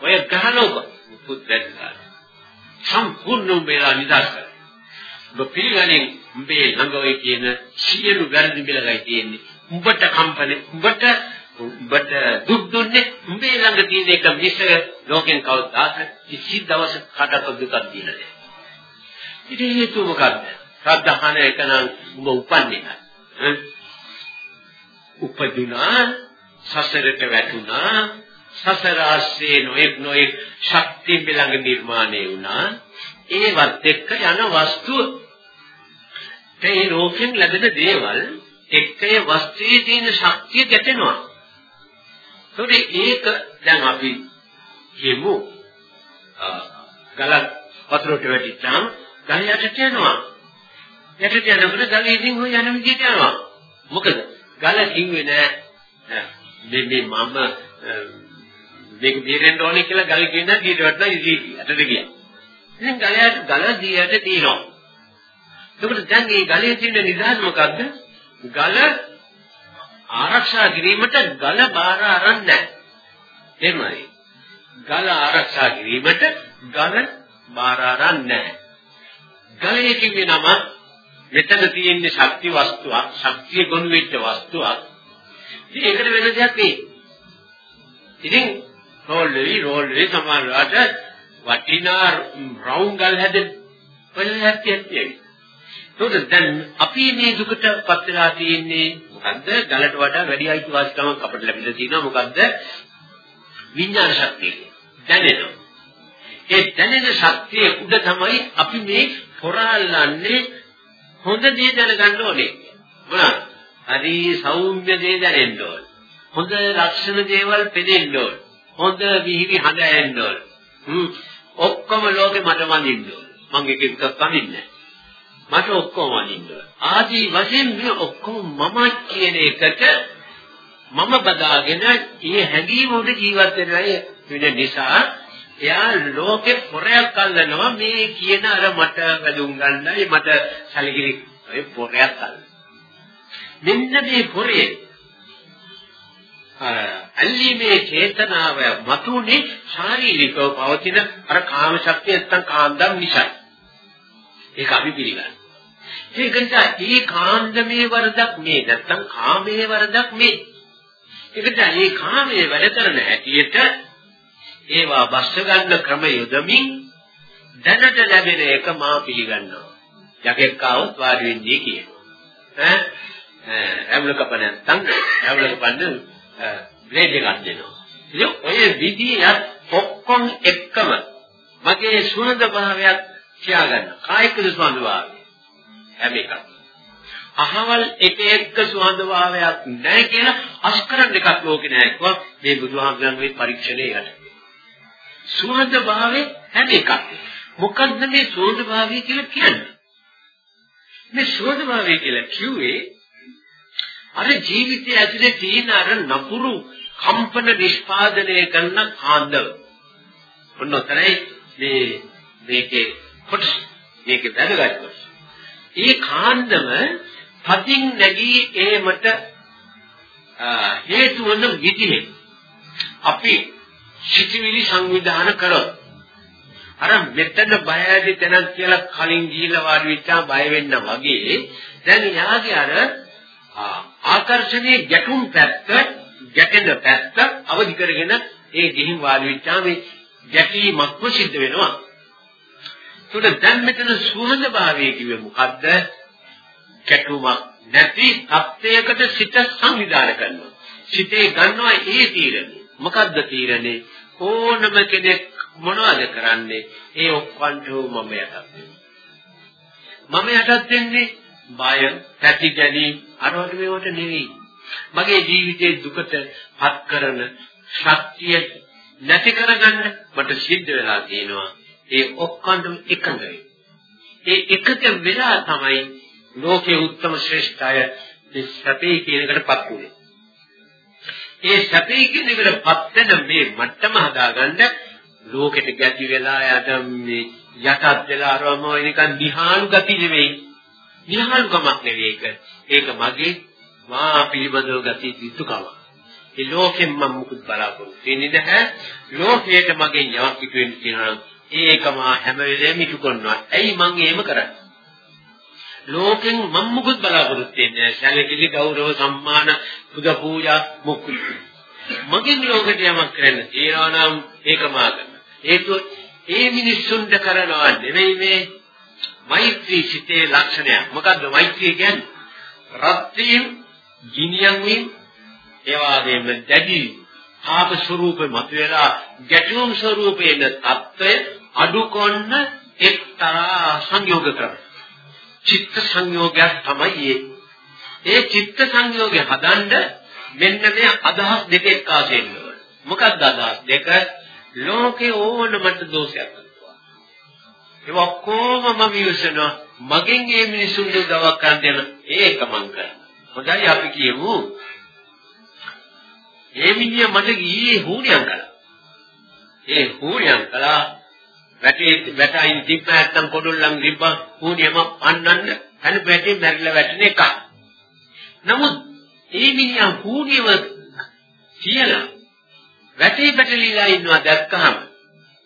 ඔය ගහනෝක මුකුත් දැක්කා සම්පූර්ණ උඹලා නිදාස් කරා ඔබ පිළිගන්නේ උඹේ ළඟ ඔය කියන සියලු වැරදි බෙලගයි තියෙන්නේ. උඹට කම්පනේ උඹට උඹට දුක් දුන්නේ උඹේ ළඟ තියෙන එක මිස ලෝකෙන් කවදාක කිසි දවසක කඩක දුකක් දීලා නැහැ. ඉතින් හේතුව මොකක්ද? ශ්‍රද්ධාහන එක නම් උඹ උපන්නේ නැහැ. උපදුනා සසරට වැටුණා සසර ආශ්‍රේ නොයෙක් නොයෙක් ශක්තිය බෙලඟ නිර්මාණය වුණා. ඒවත් එක්ක යන වස්තුව මේ ලෝකෙන් ලැබෙන දේවල් එක්කේ වස්තුවේ තියෙන ශක්තිය ගැටෙනවා. ඒකට ඒක දැන් අපි කියමු ගලක් වතුරට වැටිච්චාම ගල යටට යනවා යටට යනකොට ගල ඉතින් හොය යන විදිහට යනවා මොකද ගල කිව්වේ නෑ මේ මේ මම මේක බේරෙන්න ඕනේ කියලා ගල කියනවා ඊට වඩා ඉසි අතට ගියා. ඉතින් ගලයට ගල දියට තියෙනවා. එතකොට දැන් මේ ගලේ තියෙන නිදහස මොකද්ද? ගල ආරක්ෂා කිරීමට ගල බාර අරන් නැහැ. එහෙමයි. ගල ආරක්ෂා කිරීමට ගල බාර අරන් නැහැ. ගලේ කිව්වේ නම මෙතන තියෙන ශක්ති වස්තුවක්, ශක්තිය ගොනු වෙච්ච වස්තුවක්. ඉතින් ඒකට වෙන දෙයක් නෙයි. ඉතින් රෝල් වෙවි රෝල් වෙවි සමහරවිට වටිනා රවුම් ගල් හැදෙන වෙලයක් තියෙන්නේ. ඒකද දැන් අපි මේ දුකට පත් වෙලා තියෙන්නේ මොකද්ද? ගලට වඩා වැඩි අයිතිවාසිකමක් අපිට ලැබිලා තියෙනවා. මොකද්ද? විඥාන ශක්තිය. දැනෙනවා. ඒ දැනෙන ශක්තිය උඩ තමයි අපි මේ හොරාල්ලන්නේ හොඳ දේ දැනගන්න ඕනේ. මොනවාද? හරි සෞම්‍ය දේ දැනෙන්න ඕනේ. හොඳ ලක්ෂණ දේවල් පෙනෙන්න ඕනේ. හොඳ විහිවි හඳ ඇහෙන්න ඕන. හ්ම් ඔක්කොම ලෝකෙ මට වඳින්න ඕන. මං එක එකක් වඳින්නේ මට ඔක්කොම වඳින්න ඕන. ආදී වශයෙන් මේ ඔක්කොම මම කියන එකට මම බදාගෙන ඒ හැඟීම උඩ ජීවත් වෙන නිසා එයා ලෝකෙ පොරයක් අල්ලනවා මේ කියන අර මට වැදුම් ගන්නයි මට සැලකිලි ඔය පොරයක් අල්ලන. මෙන්න මේ පොරේ ඇල්ලීමේ චේතනාව මතුනේ ශාරීරිකව පවතින අර කාම ශක්තිය නැත්තම් කාන්දම් නිසා. ඒක අපි පිළිගන්නවා. ඒක නිසා මේ කාන්දමේ වරදක් මේ නැත්තම් කාමයේ වරදක් මේ. ඒක නිසා මේ කාමයේ වැඩ කරන හැටියට ඒවා බස්ස ගන්න ක්‍රම යොදමින් දැනට ලැබෙන එක මා පිළිගන්නවා. යකෙක් ආවොත් වාඩි වෙන්නේ කියනවා. ඈ ඇවුල කප නැත්තම් ඇවුල කපන්න බ්ලේඩ් එකක් දෙනවා. ඉතින් ඔය විදියට ඔක්කොම එක්කම මගේ සුහද භාවයක් තියාගන්න. කායික සුහද භාවය. හැම එකක්. අහවල් එක එක්ක සුහද භාවයක් නැහැ කියලා අස්කරන් එකක් ලෝකේ නැහැ කිව්වා මේ බුදුහාමුදුරන්ගේ පරීක්ෂණේ යට. සුහද භාවයේ හැම එකක්. මොකද්ද මේ සුහද භාවය කියලා කියන්නේ? මේ සුහද භාවය කියලා කිව්වේ අර ජීවිතයේ ඇතුලේ තියෙන අර නපුරු කම්පන නිෂ්පාදනය කරන කාන්දව. ඔන්න ඔතනයි මේ මේකේ කොටස මේකේ වැදගත් කොටස. ඒ කාන්දම පතින් නැගී ඒමට හේතු වන විදිහේ අපි සිතිවිලි සංවිධාන කරොත් අර මෙතන බය ඇති තැනක් කියලා කලින් ගිහිල්ලා වාඩි වෙච්චා බය වෙන්න වගේ දැන් යාගේ අර ආකර්ෂණයේ ගැටුම් පැත්ත ගැටෙන පැත්ත අවදි කරගෙන ඒ ගිහින් වාඩි වෙච්චා මේ ගැටීමක්ම සිද්ධ වෙනවා. ඒකට දැන් මෙතන සුහඳ භාවය කිව්වේ මොකද්ද? ගැටුමක් නැති තත්යකට සිත සංවිධානය කරනවා. සිතේ ගන්නවා ඒ තීරණය. මොකද්ද තීරණේ? ඕනම කෙනෙක් මොනවද කරන්නේ? ඒ ඔක්කොන්ටම මම යටත් මම යටත් වෙන්නේ බය, පැති ගැනීම අරවට මේවට නෙවෙයි. මගේ ජීවිතේ දුකට පත් කරන ශක්තිය නැති කරගන්න මට සිද්ධ වෙලා තියෙනවා. ඒ ඔක්කොන්ටම එකඟයි. ඒ එකක වෙලා තමයි ලෝකේ උත්තම ශ්‍රේෂ්ඨය මේ සැපේ කියන එකටපත් උනේ. ඒ සැපේ කියන එකටපත් වෙන මේ මට්ටම හදාගන්න ලෝකෙට ගැටි වෙලා යට මේ යටත් වෙලා අරවම නිකන් දිහාණු ගති නෙවෙයි. දිහාණුකමක් නෙවෙයි ඒක. ඒක මගේ මා පිළිබඳව ගති යුතුකම. ඒ ලෝකෙන් මම මුකුත් බලාපොරොත්තු වෙන්නේ නැහැ. ලෝකයට මගේ යමක් ඉතු වෙන්න කියනවා ඒක මා හැම වෙලේම ඉටු කරනවා. ඇයි මං එහෙම කරන්නේ? ලෝකෙන් මම මොකද බලාපොරොත්තු වෙන්නේ? සැලකිලි ගෞරව සම්මාන පුද පූජා මොකුත්. මගෙන් ලෝකෙට යමක් කරන්න තියනවා නම් ඒක මා කරන. ඒකෝ ඒ මිනිස්සුන්ට කරනවා නෙමෙයි මේ මෛත්‍රී සිතේ ලක්ෂණය. මොකද්ද මෛත්‍රිය කියන්නේ? රත් වීම, ගිනියම් වීම, ඒ වගේම දැඩි ආප ස්වરૂපේ මතුවලා ගැටුම් ස්වરૂපේ තත්ත්වය අඩු කොන්න එක්තරා සංයෝග ක්‍රම. චිත්ත සංයෝගයක් තමයි ඒ. ඒ චිත්ත සංයෝගය හදන්න මෙන්න මේ අදහස් දෙක එක්කාසෙ ඉන්න ඕනේ. මොකක්ද අදහස් දෙක? ලෝකේ ඕනමට දෝෂයක් කරනවා. ඒ ඔක්කොම මම විශ්සනවා. මගෙන් මේ මිනිසුන්ට උදව්වක් කරන්න යන ඒක මං කරනවා. හොඳයි අපි කියමු. ඒ මිනිහා මට ගියේ හුණියම් කළා. ඒ හුණියම් කළා වැටේ වැටයින් තිබ්බ නැත්තම් පොඩුල්ලන් තිබ්බ හුණියම අන්නන්න හැන පැටේ මැරිලා වැටෙන එක. නමුත් ඒ මිනිහා හුණියම කියලා වැටේ පැටලිලා ඉන්නවා දැක්කහම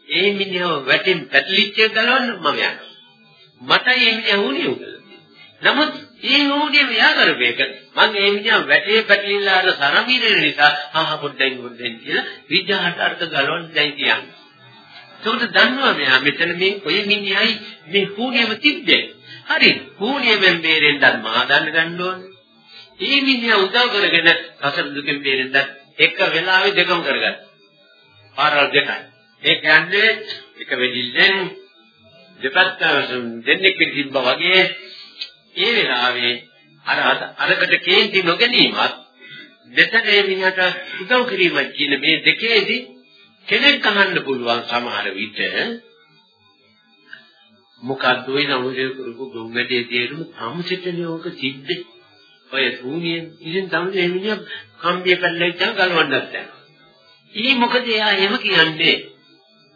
ඒ මිනිහව වැටෙන් පැටලිච්ච ගලවන්න මම යනවා. මට ඒ මිනිහා හුණියම කළා. නමුත් ඒ නෝඩිය මෙයා කරපේක මම ඒ මිනිහා වැටේ පැටලිලා අර සරමිරේ නිසා ආහ පොඩ්ඩෙන් පොඩ්ඩෙන් කියලා විජහට අර්ථ ගලවන්න දැයි කියන්නේ. ඒකට දන්නවා මෙයා මෙතන මේ ඔය මිනිහයි මේ හුණියම තිබ්බේ. හරි හුණියමෙන් බේරෙන්නත් මා දන්න ගන්න ඕනේ. ඒ මිනිහා උදව් කරගෙන සසර දුකෙන් බේරෙන්නත් එක වෙලාවෙ දෙකම කරගන්න. පාරල් දෙකයි. ඒ කියන්නේ එක වෙදිල්ලෙන් දෙපැත්ත දෙන්නෙක් තිබ්බා වගේ ඒ වෙලාවේ අර අරකට කේන්ති නොගැනීමත් දෙතනේ මිනිහට උදව් කිරීම කියන මේ දෙකේදී කෙනෙක් අහන්න පුළුවන් සමහර විට මොකද්ද ওই නමුදේ කරපු ගොම්මැටේ තේරුම සම්සිතනේ ඕක සිද්දේ ඔය භූමියෙන් ඉතින් තමයි මේ මිනිහ කම්බිය පැල්ලෙන් ගලවන්නත් යනවා. ඊ මොකද එයා එහෙම කියන්නේ?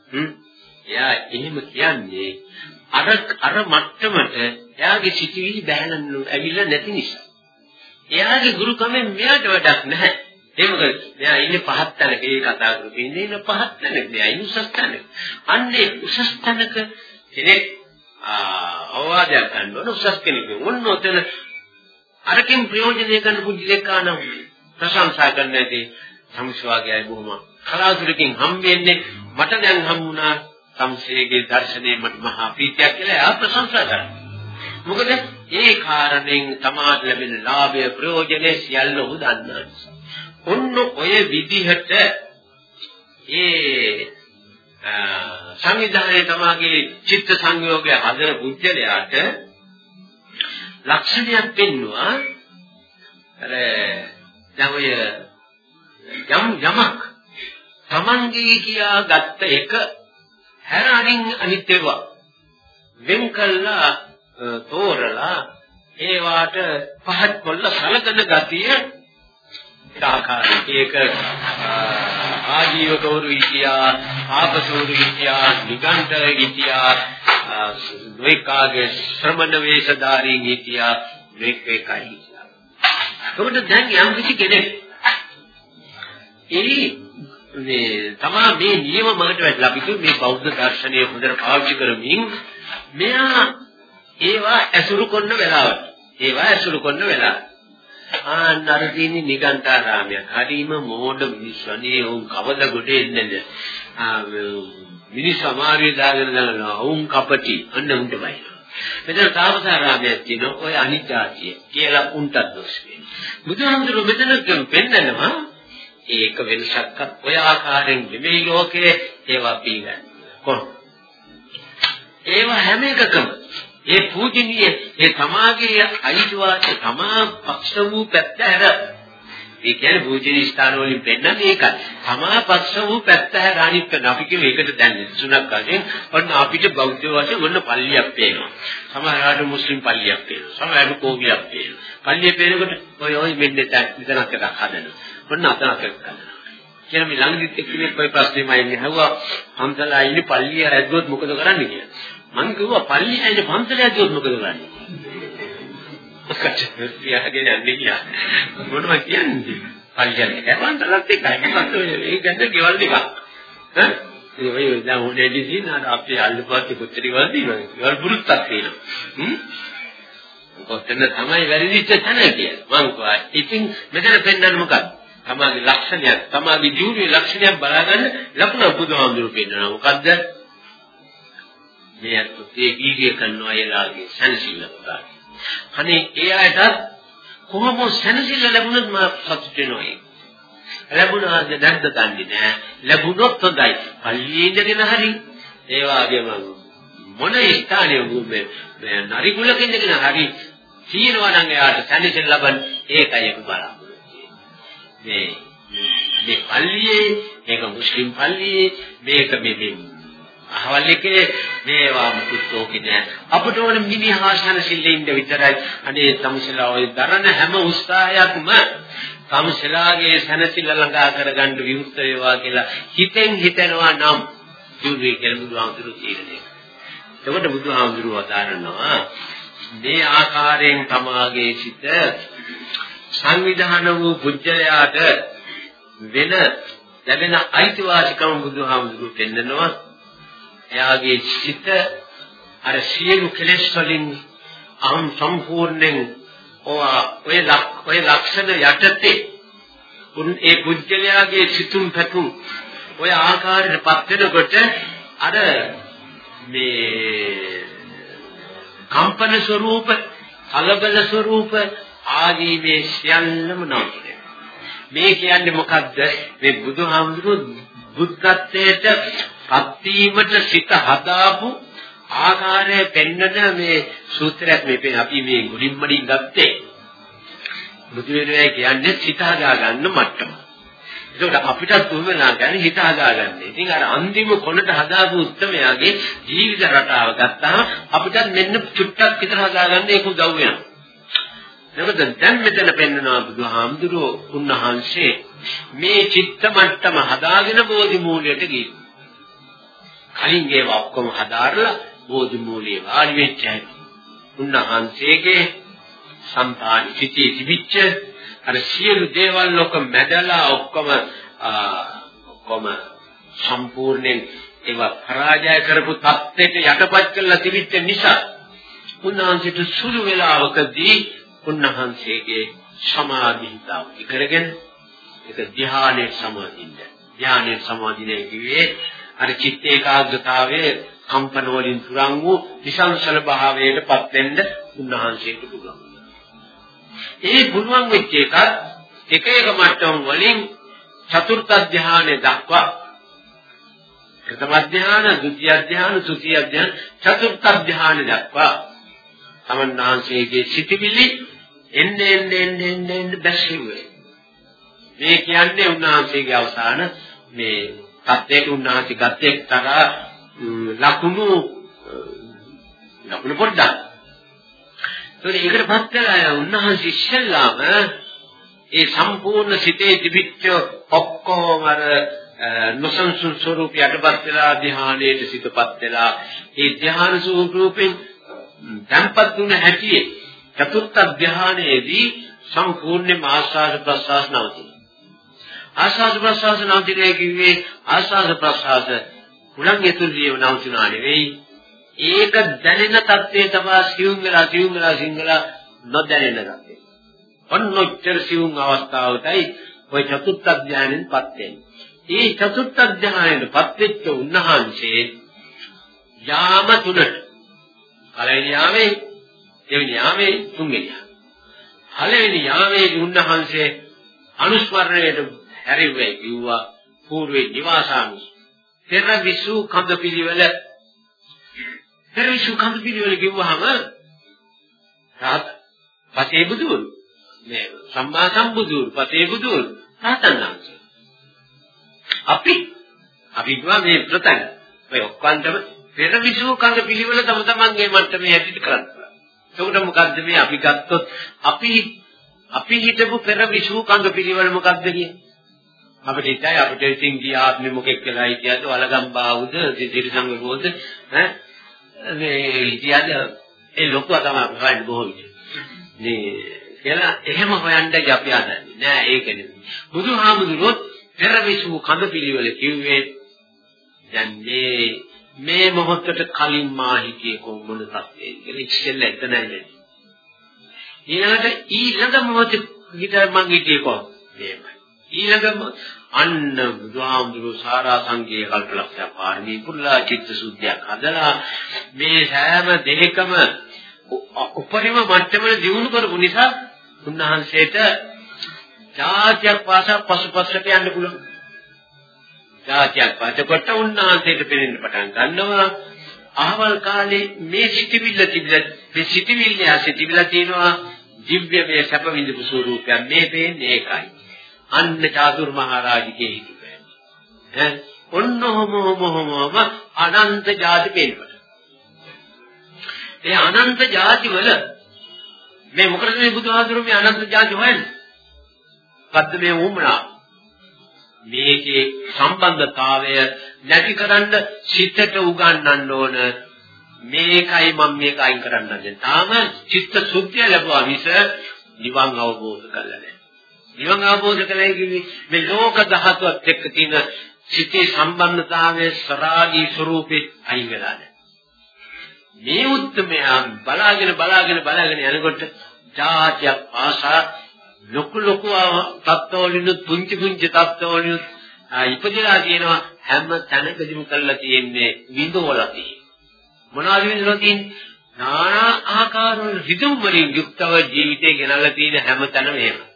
හ්ම් එයා එහෙම කියන්නේ අර අර මට්ටමට එයාගේ සිටිවිලි බැහැලන්න ඇවිල්ලා නැති නිසා. එයාගේ ගුරුකමෙන් මෙයාට වැඩක් නැහැ. ඒ මොකද මෙයා ඉන්නේ පහත් තැනක ඒ කතා කරගෙන ඉන්නේ ඉන්න පහත් තැනක මෙයා ඉන්නේ උසස් තැනක. අන්නේ උසස් තැනක කෙනෙක් අවවාදයක් ගන්න ඕන උසස් කෙනෙක්. ඔන්න ඔතන අරකින් ප්‍රයෝජනය ගන්න පුදුලෙක් ආනම් ප්‍රශංසා කරන්න ඇති සම්ස්වාගයයි බොහොම කලාතුරකින් හම්බෙන්නේ මට දැන් හම්බුණා සම්සේගේ දර්ශනයේ මට මහා ප්‍රීතියක් කියලා එයා ප්‍රශංසා කරනවා. මොකද ඒ කාරණෙන් තමාට ලැබෙන ලාභය ප්‍රයෝජනේ සියල්ල ඔහු දන්නා නිසා. ඔන්න ඔය විදිහට ඒ සංවිධානයේ තමාගේ චිත්ත සංයෝගය හදන පුද්ගලයාට ලක්ෂණයක් පෙන්නවා අර දැන් ඔය යම් යමක් තමන්ගේ කියා ගත්ත එක හැර අනින් අනිත් ඒවා වෙන් කළා තෝරලා ඒවාට පහත් කොල්ල සලකන ගතිය ආකාරයක ආජීවකවරු හිටියා ආපසවරු හිටියා නිගණ්ඨ හිටියා නොයිකාගේ ශ්‍රමණ වේශධාරීන් හිටියා මේක එකයි හිටියා. ඒකට දැන් යම් කිසි කෙනෙක් ඒ මේ තමා මේ නියම මගට වැටලා අපි මේ බෞද්ධ දර්ශනය හොඳට පාවිච්චි කරමින් මෙයා ඒවා ඇසුරු කරන වෙලාවට ඒවා ඇසුරු කරන වෙලාවට ආන්නර තියෙන නිගන්ඨාරාමයක් හරීම මෝඩ මිනිස්සුනේ උන් කවද ගොඩ එන්නේ මිනිස් සමාරිය දාගෙන දානවා උන් කපටි. අන්න උන්ට බයි. මෙතන තාපසාරාමයක් තියෙනවා. ඔය අනිත්‍යය කියලා උන්ටත් දොස් වෙනවා. බුදුහාමුදුරුවෝ මෙතන පෙන්නනවා. ඒක වෙනසක්වත් ඔය ආකාරයෙන් නෙමෙයි ලෝකයේ ඒවා පිළිගන්නේ. කොහොමද? ඒවා හැම එකකම ඒ පූජනීය ඒ තමාගේ අයිතිවාසිය තමා පක්ෂ වූ පැත්ත හැර ඒ කියන්නේ පූජනීය ස්ථාන වලින් පෙන්නන්නේ ඒකයි. තමා පක්ෂ වූ පැත්ත හැර අනිත් පැත්ත අපි කියමු ඒකට දැන් සුණක් වශයෙන් ඔන්න අපිට බෞද්ධ වශයෙන් ඔන්න පල්ලියක් පේනවා. සමහරවිට මුස්ලිම් පල්ලියක් පේනවා. සමහරවිට කෝවිලක් පේනවා. පල්ලිය පේනකොට ඔය ඔය මෙන්න දැන් විතරක් එකක් හදනවා. ඔන්න අතනක් කරනවා. කියලා මේ ළඟදිත් එක්කෙනෙක් ওই ප්‍රශ්නේම අයින් ඇහුවා පන්සල ඉන්නේ පල්ලිය ඇද්දුවොත් මොකද කරන්නේ කියලා. මං කිව්වා පල්ලිය ඇයිද පන්සල ඇද්දුවොත් මොකද කරන්නේ? කච්චියාගෙන යන්නේ කියලා. මොනවද කියන්නේ? පල්ලියට පන්සලත් එක්කයි. මොකද ඒ ගැන ගෙවල් දෙකක්. ඈ ඒ වගේ දැන් හොඩේදී තියෙන අර අපේ අල්ලපුවත් කොච්චර ඉවල් දිනවද? ඉවල් බුරුත්තක් තියෙනවා. හ්ම් කොතන තමයි වැරදිච්ච තැන කියලා. මං කිව්වා ඉතින් මෙතන පෙන්වන්න මොකක්ද? තමාගේ ලක්ෂණයක්, තමාගේ ජීවිතයේ ලක්ෂණයක් බලාගන්න ලකුණ බුදුහාමුදුරු පෙන්නනවා. මොකද්ද? මේ අත්‍යයේ ගීගය කරනවා එලාගේ සැනසෙල්ල පුතා. අනේ ඒ අයටත් කොහොම සැනසෙල්ල ලැබුණත් මා සතුට වෙනවා. ලැබුණාද නැද්ද දන්නේ නැහැ. ලැබුණොත් හොඳයි. පල්ලියේ ඉඳගෙන හරි ඒ වගේම මොන ස්ථානයේ වුනේ නරිකුලක ඉඳගෙන හරි තියෙනවා නම් එයාට සැනසෙල්ල ලබන්න ඒකයි අපි බලාපොරොත්තු මේ මේ පල්ලියේ මේක මුස්ලිම් පල්ලියේ මේක මේ අහවල් එකේ මේවා මුකුත් ඕකේ නෑ. අපිට ඕන මිනිහාසන සිල්ලේ ඉන්න විතරයි. අනේ තමසලා ඔය දරන හැම උත්සාහයක්ම තමසලාගේ සැනසෙල්ල ළඟා කරගන්න විවුර්ත වේවා කියලා හිතෙන් හිතනවා නම් දුර්වි කියලා බුදුහාමුදුරු කියන්නේ එතකොට බුදුහාමුදුරුවෝ වදාරනවා මේ ආකාරයෙන් තමාගේ සිත සංවිධාන වූ පුජ්‍යලයාට වෙන ලැබෙන අයිතිවාසිකම් බුදුහාමුදුරුවෝ පෙන්නනවා. එයාගේ සිත අර සියලු කෙලෙස් වලින් අහම් සම්පූර්ණයෙන් ඔය ඔය ලක්ෂණ යටතේ උන් ඒ පුජ්‍යලයාගේ සිතුම් පැතුම් ඔය ආකාරයටපත් වෙනකොට අර මේ කම්පන ස්වરૂප, කලබල ස්වરૂප ආදී මේ සියල්ලම නවතින. මේ කියන්නේ මොකද්ද? මේ බුදුහාමුදුරුවෝ බුද්ධත්වයට පත්වීමට සිත හදාපු ආකාරය පෙන්වන මේ සූත්‍රයක් මේ අපි මේ මුලින්ම ගත්තේ. බුදු වෙනවයි කියන්නේ සිත හදා ගන්න මට්ටම. ඒකට අපිටත් උවමනා ගැන හිත හදාගන්න. ඉතින් අර අන්තිම කොනට හදාපු උත්තරමයාගේ ජීවිත රටාව ගත්තාම අපිටත් මෙන්න චුට්ටක් විතර හදාගන්න ඒක උදව් වෙනවා. එතකොට දැන් මෙතන පෙන්වනවා බුදුහාමුදුරුවෝ උන්වහන්සේ මේ චිත්ත මට්ටම හදාගෙන බෝධි මූලයට ගිහින්. කලින් ඒවා ඔක්කොම හදාarලා බෝධි මූලයේ වාඩි වෙච්ච හැටි. උන්වහන්සේගේ සම්පාදි සිටී තිබිච්ච අර සියලු දේවල් ලොක මැදලා ඔක්කොම ඔක්කොම සම්පූර්ණයෙන් ඒවා පරාජය කරපු தත්ත්වයට යටපත් කරලා තිබිච්ච නිසා උන්වහන්සේට සුළු වේලාවකදී උන්වහන්සේගේ සමාධිතාව ඉකරගෙන ඒක ධ්‍යානයේ සමාධින්න ධ්‍යානයේ සමාධිනේ කිව්වේ අර චිත්ත ඒකාග්‍රතාවයේ කම්පන වලින් තුරන් වූ විසංසල භාවයටපත් වෙන්න උන්වහන්සේට පුළුවන්. ඒ පුළුවන් වෙච්ච එකත් එක එක මට්ටම් වලින් චතුර්ථ ධ්‍යානෙ දක්වා ප්‍රථම ධ්‍යාන, ဒုတိ ය ධ්‍යාන, තෘතිය ධ්‍යාන, චතුර්ථ ධ්‍යාන දක්වා තමන්නාංශයේ සිටිවිලි එන්නේ එන්නේ එන්නේ එන්නේ දැසිවේ. මේ කියන්නේ උන්වහන්සේගේ අවසාන මේ තත්ත්වයට උන්වහන්සේ ගත එක්තරා ලකුණු ලකුණු පොඩ්ඩක්. ඒකට ඒකටපත් කළා උන්වහන්සේ ඉස්සෙල්ලාම ඒ සම්පූර්ණ සිතේ තිබිච්ච ඔක්කොම අර නොසන්සුන් ස්වરૂපයටපත් වෙලා ධ්‍යානයේ සිතපත් වෙලා ඒ ධ්‍යාන ස්වરૂපෙන් තැම්පත් වුණ හැටියේ චතුර්ථ ධ්‍යානයේදී සම්පූර්ණ ආස්වාද ප්‍රසආස නවතින. ආස්වාද ප්‍රසවාස නවතිනවා කිව්වේ ආස්වාද ප්‍රසවාස කුලං යතුර්ජීව නවතිනා නෙවෙයි. ඒක දැනෙන තත්ත්වයේ තමා සිවුම් වෙලා සිවුම් වෙලා සිංගලා නොදැනෙන තත්ත්වය. අන්නොච්චර සිවුම් අවස්ථාවටයි ওই චතුත්ථ ඥාණයෙන්පත් වෙන්නේ. ඒ චතුත්ථ ඥාණයෙන්පත් වෙච්ච උන්වහන්සේ යාම තුනට පළවෙනි යාමේ දෙවෙනි යාමේ තුන්වෙනි යාමේ පළවෙනි යාමේ උන්වහන්සේ අනුස්මරණයට හැරිවේ කිව්වා పూర్වේ නිවාසානුස්. පෙර විසු කඳ පිළිවෙල පෙර විසු කඳ පිළිවෙල කිව්වහම රාත පතේ බුදුන් මේ සම්මා සම්බුදුන් පතේ බුදුන් රාතන් වහන්සේ. අපි අපි කිව්වා මේ ප්‍රතන ඔය ඔක්කොන්ටම පෙර විසු කඳ පිළිවෙල තම තමන්ගේ මට්ටමේ හැටියට කරන්න. එතකොට මොකද්ද මේ අපි ගත්තොත් අපි අපි හිතපු පෙර විසු කඳ පිළිවෙල මොකද්ද කියන්නේ? අපිට ඉතයි අපිට ඉතින් ගිය ආත්මෙ මොකෙක් කියලා හිටියද වලගම් බාහුද තිරිසංග රෝද ඈ මේ හිටියද ඒ ලොකුව තමයි අපි හොයන්නේ බොහෝ විට. මේ කියලා එහෙම හොයන්නයි අපි හදන්නේ. නෑ ඒක නෙමෙයි. බුදුහාමුදුරුවෝ පෙර විසු කඳ පිළිවෙල කිව්වේ දැන් මේ මේ මොහොතට කලින් මා හිතියේ කොමුණ තත්ත්වයේ කියලා ඉස්සෙල්ල එතනයි නෙමෙයි. ඊළඟට ඊළඟ මොහොතේ හිතේ මං හිතියේ කොහොමද? මේමයි. ඊළඟම අන්න බුදුහාමුදුරුවෝ සාරා සංකේ කල්පලක්ෂය පාරමී පුරලා චිත්ත සුද්ධියක් හදලා මේ සෑම දෙයකම උපරිම මට්ටමල දිනු කරපු නිසා උන්වහන්සේට ජාතියක් වාසා පසුපසට යන්න පුළුවන්. ජාතියක් වාසකොට උන්වහන්සේට පෙනෙන්න පටන් ගන්නවා. අහවල් කාලේ මේ සිටිවිල්ල තිබිලා මේ සිටිවිල්ල සිටිවිලා තියෙනවා දිව්‍යමය සැප විඳපු ස්වරූපයක් මේ පේන්නේ ඒකයි. අන්න චාතුරු මහරජගේ හිතු පෑන්නේ. ඈ ඔන්න හොම හොම හොමම අනන්ත ಜಾති පෙන්නන. ඒ අනන්ත ಜಾති වල මේ මොකටද මේ බුදුහාඳුරු මේ අනන්ත ಜಾති හොයන්නේ? මොකද්ද මේ වුමනා? මේකේ සම්බන්ධතාවය නැතිකරන්න සිතට උගන්වන්න ඕන මේකයි මම මේක අයින් කරන්න හදන්නේ. තාම චිත්ත සුද්ධිය ලැබුවා මිස නිවන් අවබෝධ කරලා නැහැ. නිවන් අවබෝධ කරගන්න කියන්නේ මේ ලෝක ධාතුවත් එක්ක තියෙන සිතේ සම්බන්ධතාවයේ සරාගී ස්වરૂපේ අයින් වෙලා මේ උත්මයා බලාගෙන බලාගෙන බලාගෙන යනකොට ජාතියක් ආසා ලොකු ලොකු තත්ත්වවලින් පුංචි පුංචි තත්ත්වවලින් ඉපදලා තියෙනවා හැම තැනකදීම කරලා තියෙන්නේ විඳවලා තියෙන්නේ. මොනවද විඳවලා තියෙන්නේ? নানা ආකාරවල රිදුම් වලින් යුක්තව ජීවිතේ ගෙනල්ලා තියෙන හැම තැනම එහෙමයි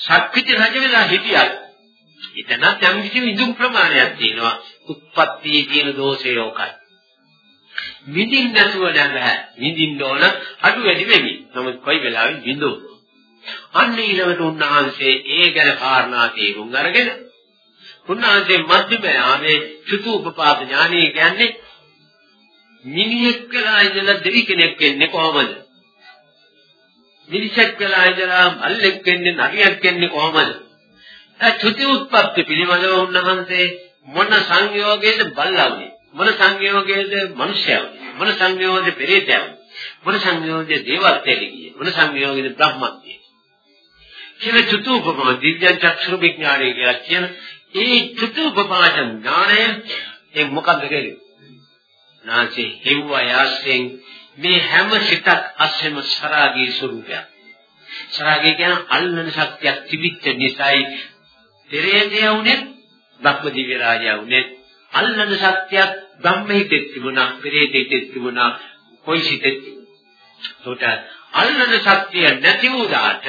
ශක්තිති රජ වෙලා හිටියත් එතන යම් කිසි විදුම් ප්‍රමාණයක් තියෙනවා. උත්පත්තියේ තියෙන දෝෂය යෝකයි. විඳින්න නැතුව නැහැ. විඳින්න ඕන අඩු වැඩි වෙමි. නමුත් කොයි වෙලාවෙ විඳෝ. අන්න ඊළඟට උන්වහන්සේ ඒ ගැන කාරණා තේරුම් අරගෙන උන්වහන්සේ මධ්‍යම යාමේ චතුූපපාද ඥානය කියන්නේ මිනිහෙක් වෙලා ඉඳලා දෙවි කෙනෙක් වෙන්නේ කොහොමද? මිනිසෙක් වෙලා ඉඳලා මල්ලෙක් වෙන්නේ නරියක් වෙන්නේ කොහොමද? ඒ චුති උත්පත්ති පිළිබඳව උන්වහන්සේ මොන සංයෝගයේද බල්ලාවේ? මොන සංයෝගයේද මිනිසයා? මොන සංයෝගයේද පෙරේතයා? මොන සංයෝගයේද දේවත්වයට ගියේ? මොන සංයෝගයේද බ්‍රහ්මත්වයේ? කියන චතුූපම දිව්‍ය චක්ෂු විඥානය කියලා කියන ඒ චතුූපම ඥානය ඒ මොකක්ද කියන්නේ? නාසයේ හෙව්ව යාසෙන් මේ හැම සිතක් අස්සෙම සරාගී ස්වરૂපයක්. සරාගී කියන අල්ලන ශක්තියක් තිබිච්ච නිසායි පෙරේතය උනේ බ්‍රහ්ම දිව්‍ය රාජයා උනේ අල්ලන ශක්තියක් බ්‍රහ්මෙහිතෙත් තිබුණා පෙරේතෙත් තිබුණා කොයි සිතෙත් උට අල්ලන ශක්තිය නැති වුණාට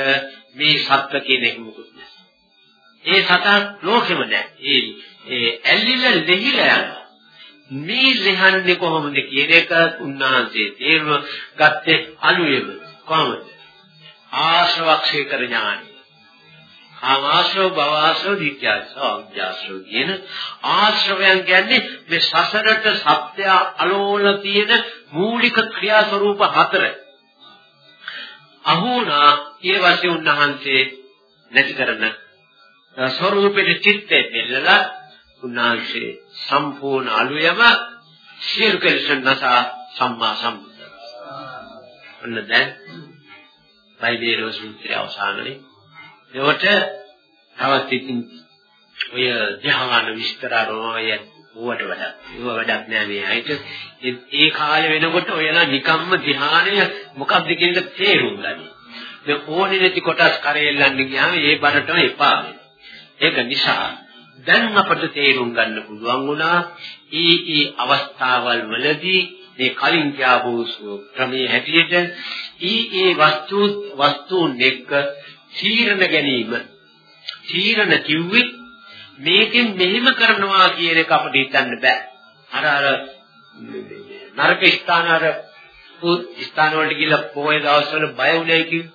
මේ සත්‍ය කියන එක මොකුත් නැහැ. ඒ සතන් ලෝකෙම නැහැ. ඒ ඒ ඇල්ලිලා ලෙහිලා යනවා. මේ ලෙහන්නේ කොහොමද කියන එක උන්වහන්සේ තේරුම ගත්තේ අනුයම කොහොමද? ආශ්‍රවක්ෂේ කර ඥානයි. කාමාශ්‍රව භවආශ්‍රව විද්‍යාශ්‍රව අවිද්‍යාශ්‍රව කියන ආශ්‍රවයන් කියන්නේ මේ සසරට සත්‍ය අලෝල තියෙන මූලික ක්‍රියා ස්වરૂප හතර. අහුණා ඒ වශයෙන් උන්වහන්සේ නැති කරන ස්වરૂපෙට චිත්තේ දෙල්ලලා උන්වහන්සේ සම්පූර්ණ අලුයම සියලු කෙලෙසන් නැසා සම්මා සම්බුද්ධ. ඔන්න දැන් බයිබලයේ සූත්‍රය අවසානයේ ඒවට තවත් ඉතින් ඔය ධ්‍යාන විස්තර රෝමය ඕවට වඩා ඒව වැඩක් නෑ මේ අයිට ඒ කාලේ වෙනකොට ඔයලා නිකම්ම ධ්‍යානය මොකක්ද කියන එක තේරුම් ගන්න. මේ ඕනේ නැති කොටස් කරෙල්ලන්න ගියාම ඒ බරටම එපා ඒක නිසා දැන් අපට තේරුම් ගන්න පුළුවන් වුණා ඊ ඊ අවස්ථාවල් වලදී මේ කලින් කියවූ ක්‍රමයේ හැටියට ඊ ඊ වස්තු වස්තුන් එක්ක තීරණ ගැනීම. තීරණ කිව්වේ මේකෙන් මෙහෙම කරනවා කියන එක අපිට හිතන්න බෑ. අර අර නරක ස්ථාන අර ස්ථාන වලට ගිහලා පොයේ දවස්වල බය වුණේ කිව්වේ.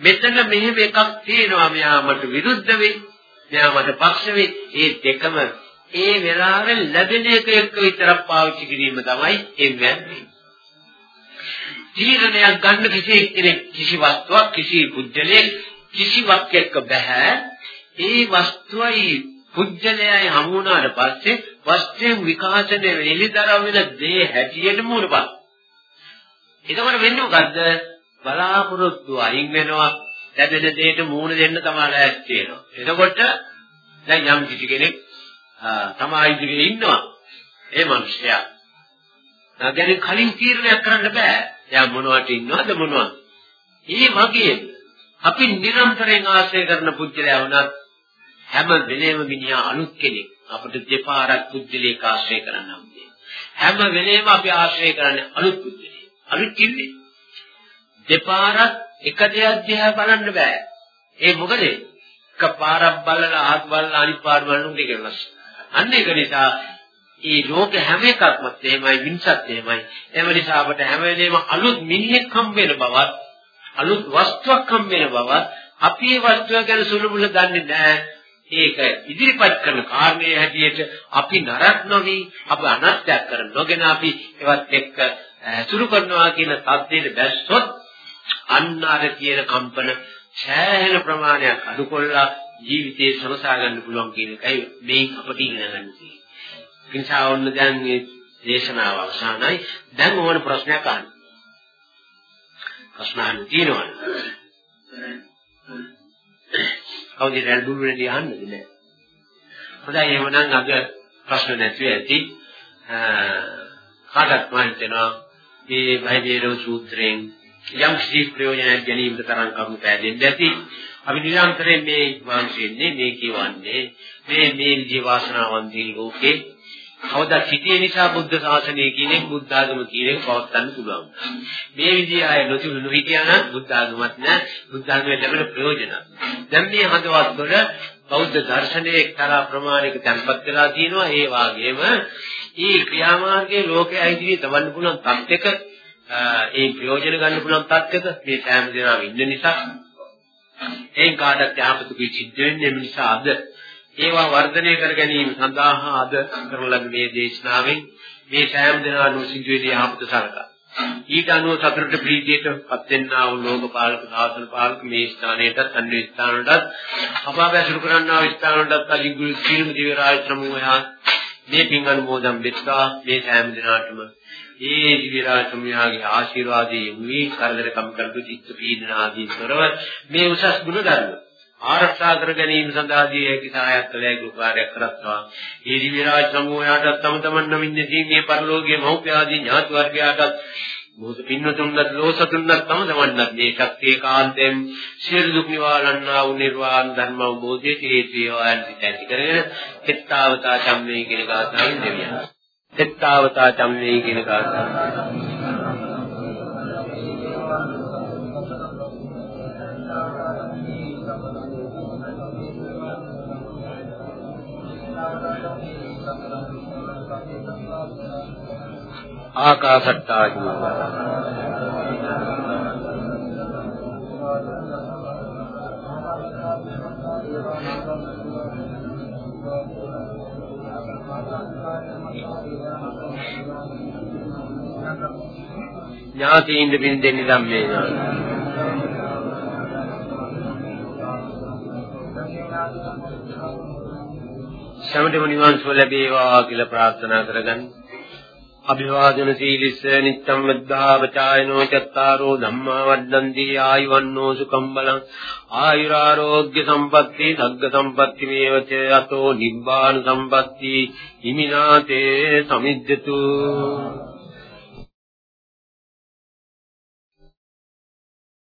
මෙතන මෙහෙම එකක් තියෙනවා මෙයා මට විරුද්ධ වෙයි. මෙයා මට පක්ෂ වෙයි ඒ දෙකම ඒ වෙලාවේ ලැබෙන එක එක්ක විතරක් පාවිච්චි කිරීම තමයි එන්නේ තීරණයක් ගන්න කිසි කෙනෙක් කිසි වස්තුවක් කිසි පුද්ගලයෙක් කිසිවක් එක්ක බෑ. ඒ වස්තුවයි පුජ්‍යලයයි හමු වුණාට පස්සේ වස්තුවේ විකාශනය වෙලිතරම් වෙන දේ හැටියට මුරපත් එතකොට වෙන්නේ මොකද්ද? බලාපොරොත්තු අයින් වෙනවා. ලැබෙන දෙයට මූණ දෙන්න තමයි ලෑස්ති වෙනවා එතකොට දැන් යම් කිසි කෙනෙක් තමා ඉදිරියේ ඉන්නවා ඒ මිනිසයා නැගගෙන කලින් තීරණයක් කරන්න බෑ එයා මොනවට ඉන්නවද මොනවද ඒ වගේම අපි නිරන්තරයෙන් ආශ්‍රය කරන පුජ්‍යලයා වුණත් හැම වෙලේම මිනිහා අලුත් කෙනෙක්. අපිට දෙපාරක් පුජ්‍යලයක ආශ්‍රය කරන්න හම්බෙන්නේ. හැම වෙලේම අපි ආශ්‍රය කරන්නේ අලුත් පුජ්‍යලෙක්. අලුත් කිව්වේ දෙපාරක් එක දෙයක් දිහා බලන්න බෑ. ඒ මොකද? එකපාරක් බලලා ආත් බලලා අනිත් පාර බලන දෙක වෙනස්. අන්න ඒක නිසා ඒ ලෝක හැම එකක්ම එහෙමයි වින්සත් එහෙමයි. එම නිසා අපට හැම වෙලේම අලුත් මිනිහෙක් හම්බ වෙන බවත් අලුත් වස්තුවක් හම් වෙන බව අපි මේ වස්තුව ගැන සුළුමුළු දන්නේ නැහැ. ඒක ඉදිරිපත් කරන කාරණේ හැටියට අපි නරක නොවි අප අනත්යක් කර නොගෙන අපි ඒවත් එක්ක සුරු කරනවා කියන තත්ත්වයට බැස්සොත් අන්න අර කියන කම්පන සෑහෙන ප්‍රමාණයක් අඩු කොල්ලා ජීවිතේ සමසා ගන්න පුළුවන් කියන එකයි මේ අපට ඉගෙන ගන්න තියෙන්නේ. ඒ නිසා ඔන්න දැන් මේ දේශනාව අවසానයි. දැන් ඕන ප්‍රශ්නයක් අහන්න. ප්‍රශ්න අහන්න තියෙනවනේ. කවුද රැල්බුල් වලදී අහන්නද නෑ. හොඳයි එහෙමනම් අද ප්‍රශ්න නැතුව ඇති. කාටත් මම හිතනවා මේ වෛද්‍යරෝ සූත්‍රයෙන් යම් කිසි ප්‍රයෝජනයක් ගැනීමට තරම් කරුණු පෑදෙන්න ඇති. අපි නිරන්තරයෙන් මේ වාංශයෙන්නේ මේ කියවන්නේ මේ මේ ජීවාසනාවන්තී ලෝකේ කවදා සිටියේ නිසා බුද්ධ ශාසනය කියන එක බුද්ධ ආගම කියන එක පවත්වන්න පුළුවන්. මේ විදිහේ අය නොතිබුණු හිටියා නම් බුද්ධ ආගමත් නෑ බුද්ධ ආගමේ ලැබෙන ප්‍රයෝජන. දැන් මේ හදවත් වල බෞද්ධ දර්ශනයේ එක්තරා ප්‍රමාණයක තැන්පත් වෙලා තියෙනවා. ඒ වාගේම මේ ක්‍රියාමාර්ගයේ ලෝකයේ අයිතිය තවන්න පුළුවන් තත්ත්වයක ඒ ප්‍රයෝජන ගන්න පුළුවන් තත්ත්වයක මේ සෑම දෙනාම ඉන්න නිසා ඒ කාටත් යහපත කිසිද්ධ වෙන්නේ නිසා අද ඒවා වර්ධනය කර ගැනීම සඳහා අද කරන ලද මේ දේශනාවෙන් මේ සෑම දිනා නොසිඳුවේදී යහපත සලකා. ඊට අනුව සතරට ප්‍රීතියට පත් වෙන්නා වූ ලෝකපාලක සාසන පාලක මේ ස්ථානයටත් අන්‍ය ස්ථානවලටත් අපා බැසුරු කරන්නා වූ ස්ථානවලටත් අලිගුරු සීලම දිව්‍ය රාජ ශ්‍රමෝහයන් මේ පින් අනුමෝදන් වෙත්තා මේ සෑම දිනාටම ඒ දිව්‍ය රාජ ශ්‍රමයාගේ ආශිර්වාදයේ යොමු වී කරදර කම් කරපු චිත්ත පීඩන ආදී ස්වරව මේ උසස් ගුණ ධර්ම ආරක්ෂා කර ගැනීම සඳහා දී හැකි සහායක් කළ හැකි උපකාරයක් කරත්වා. ඒ දිව්‍ය රාජ සමූහයාට තම තමන් නමින් සීමේ පරලෝකීය මෞඛ්‍ය ආදී ඥාති වර්ගයාට මොහොත පින්නතුන්වත් ලෝසතුන්වත් තම තමන්වත් මේ ශක්තිය කාන්තෙන් සියලු දුක් නිවාලන්නා වූ නිර්වාණ ධර්ම අවබෝධයේ හේතු වේවාන් සිත ඇති කරගෙන එත්තාවතා චම්මේ කියන ගාථාවෙන් දෙවියන්. එත්තාවතා චම්මේ කියන ගාථාව. ආකාශට්ටා ඥාතීන්ද පින් දෙන්නේ ධම්මේ සමතම නිවන් සුව ලැබේවා කියලා ප්‍රාර්ථනා කරගන්න. අභිවාදන සීලිස්ස නිත්තම් වද්ධාවචායනෝ චත්තාරෝ ධම්මා වඩ්ඩಂತಿ ආයුවන්නෝ සුකම් බලං. ආයුරාෝග්‍ය සම්පatti සග්ග සම්පatti මේවච අතෝ නිබ්බාන සම්පatti හිමිනාතේ සමිද්දතු.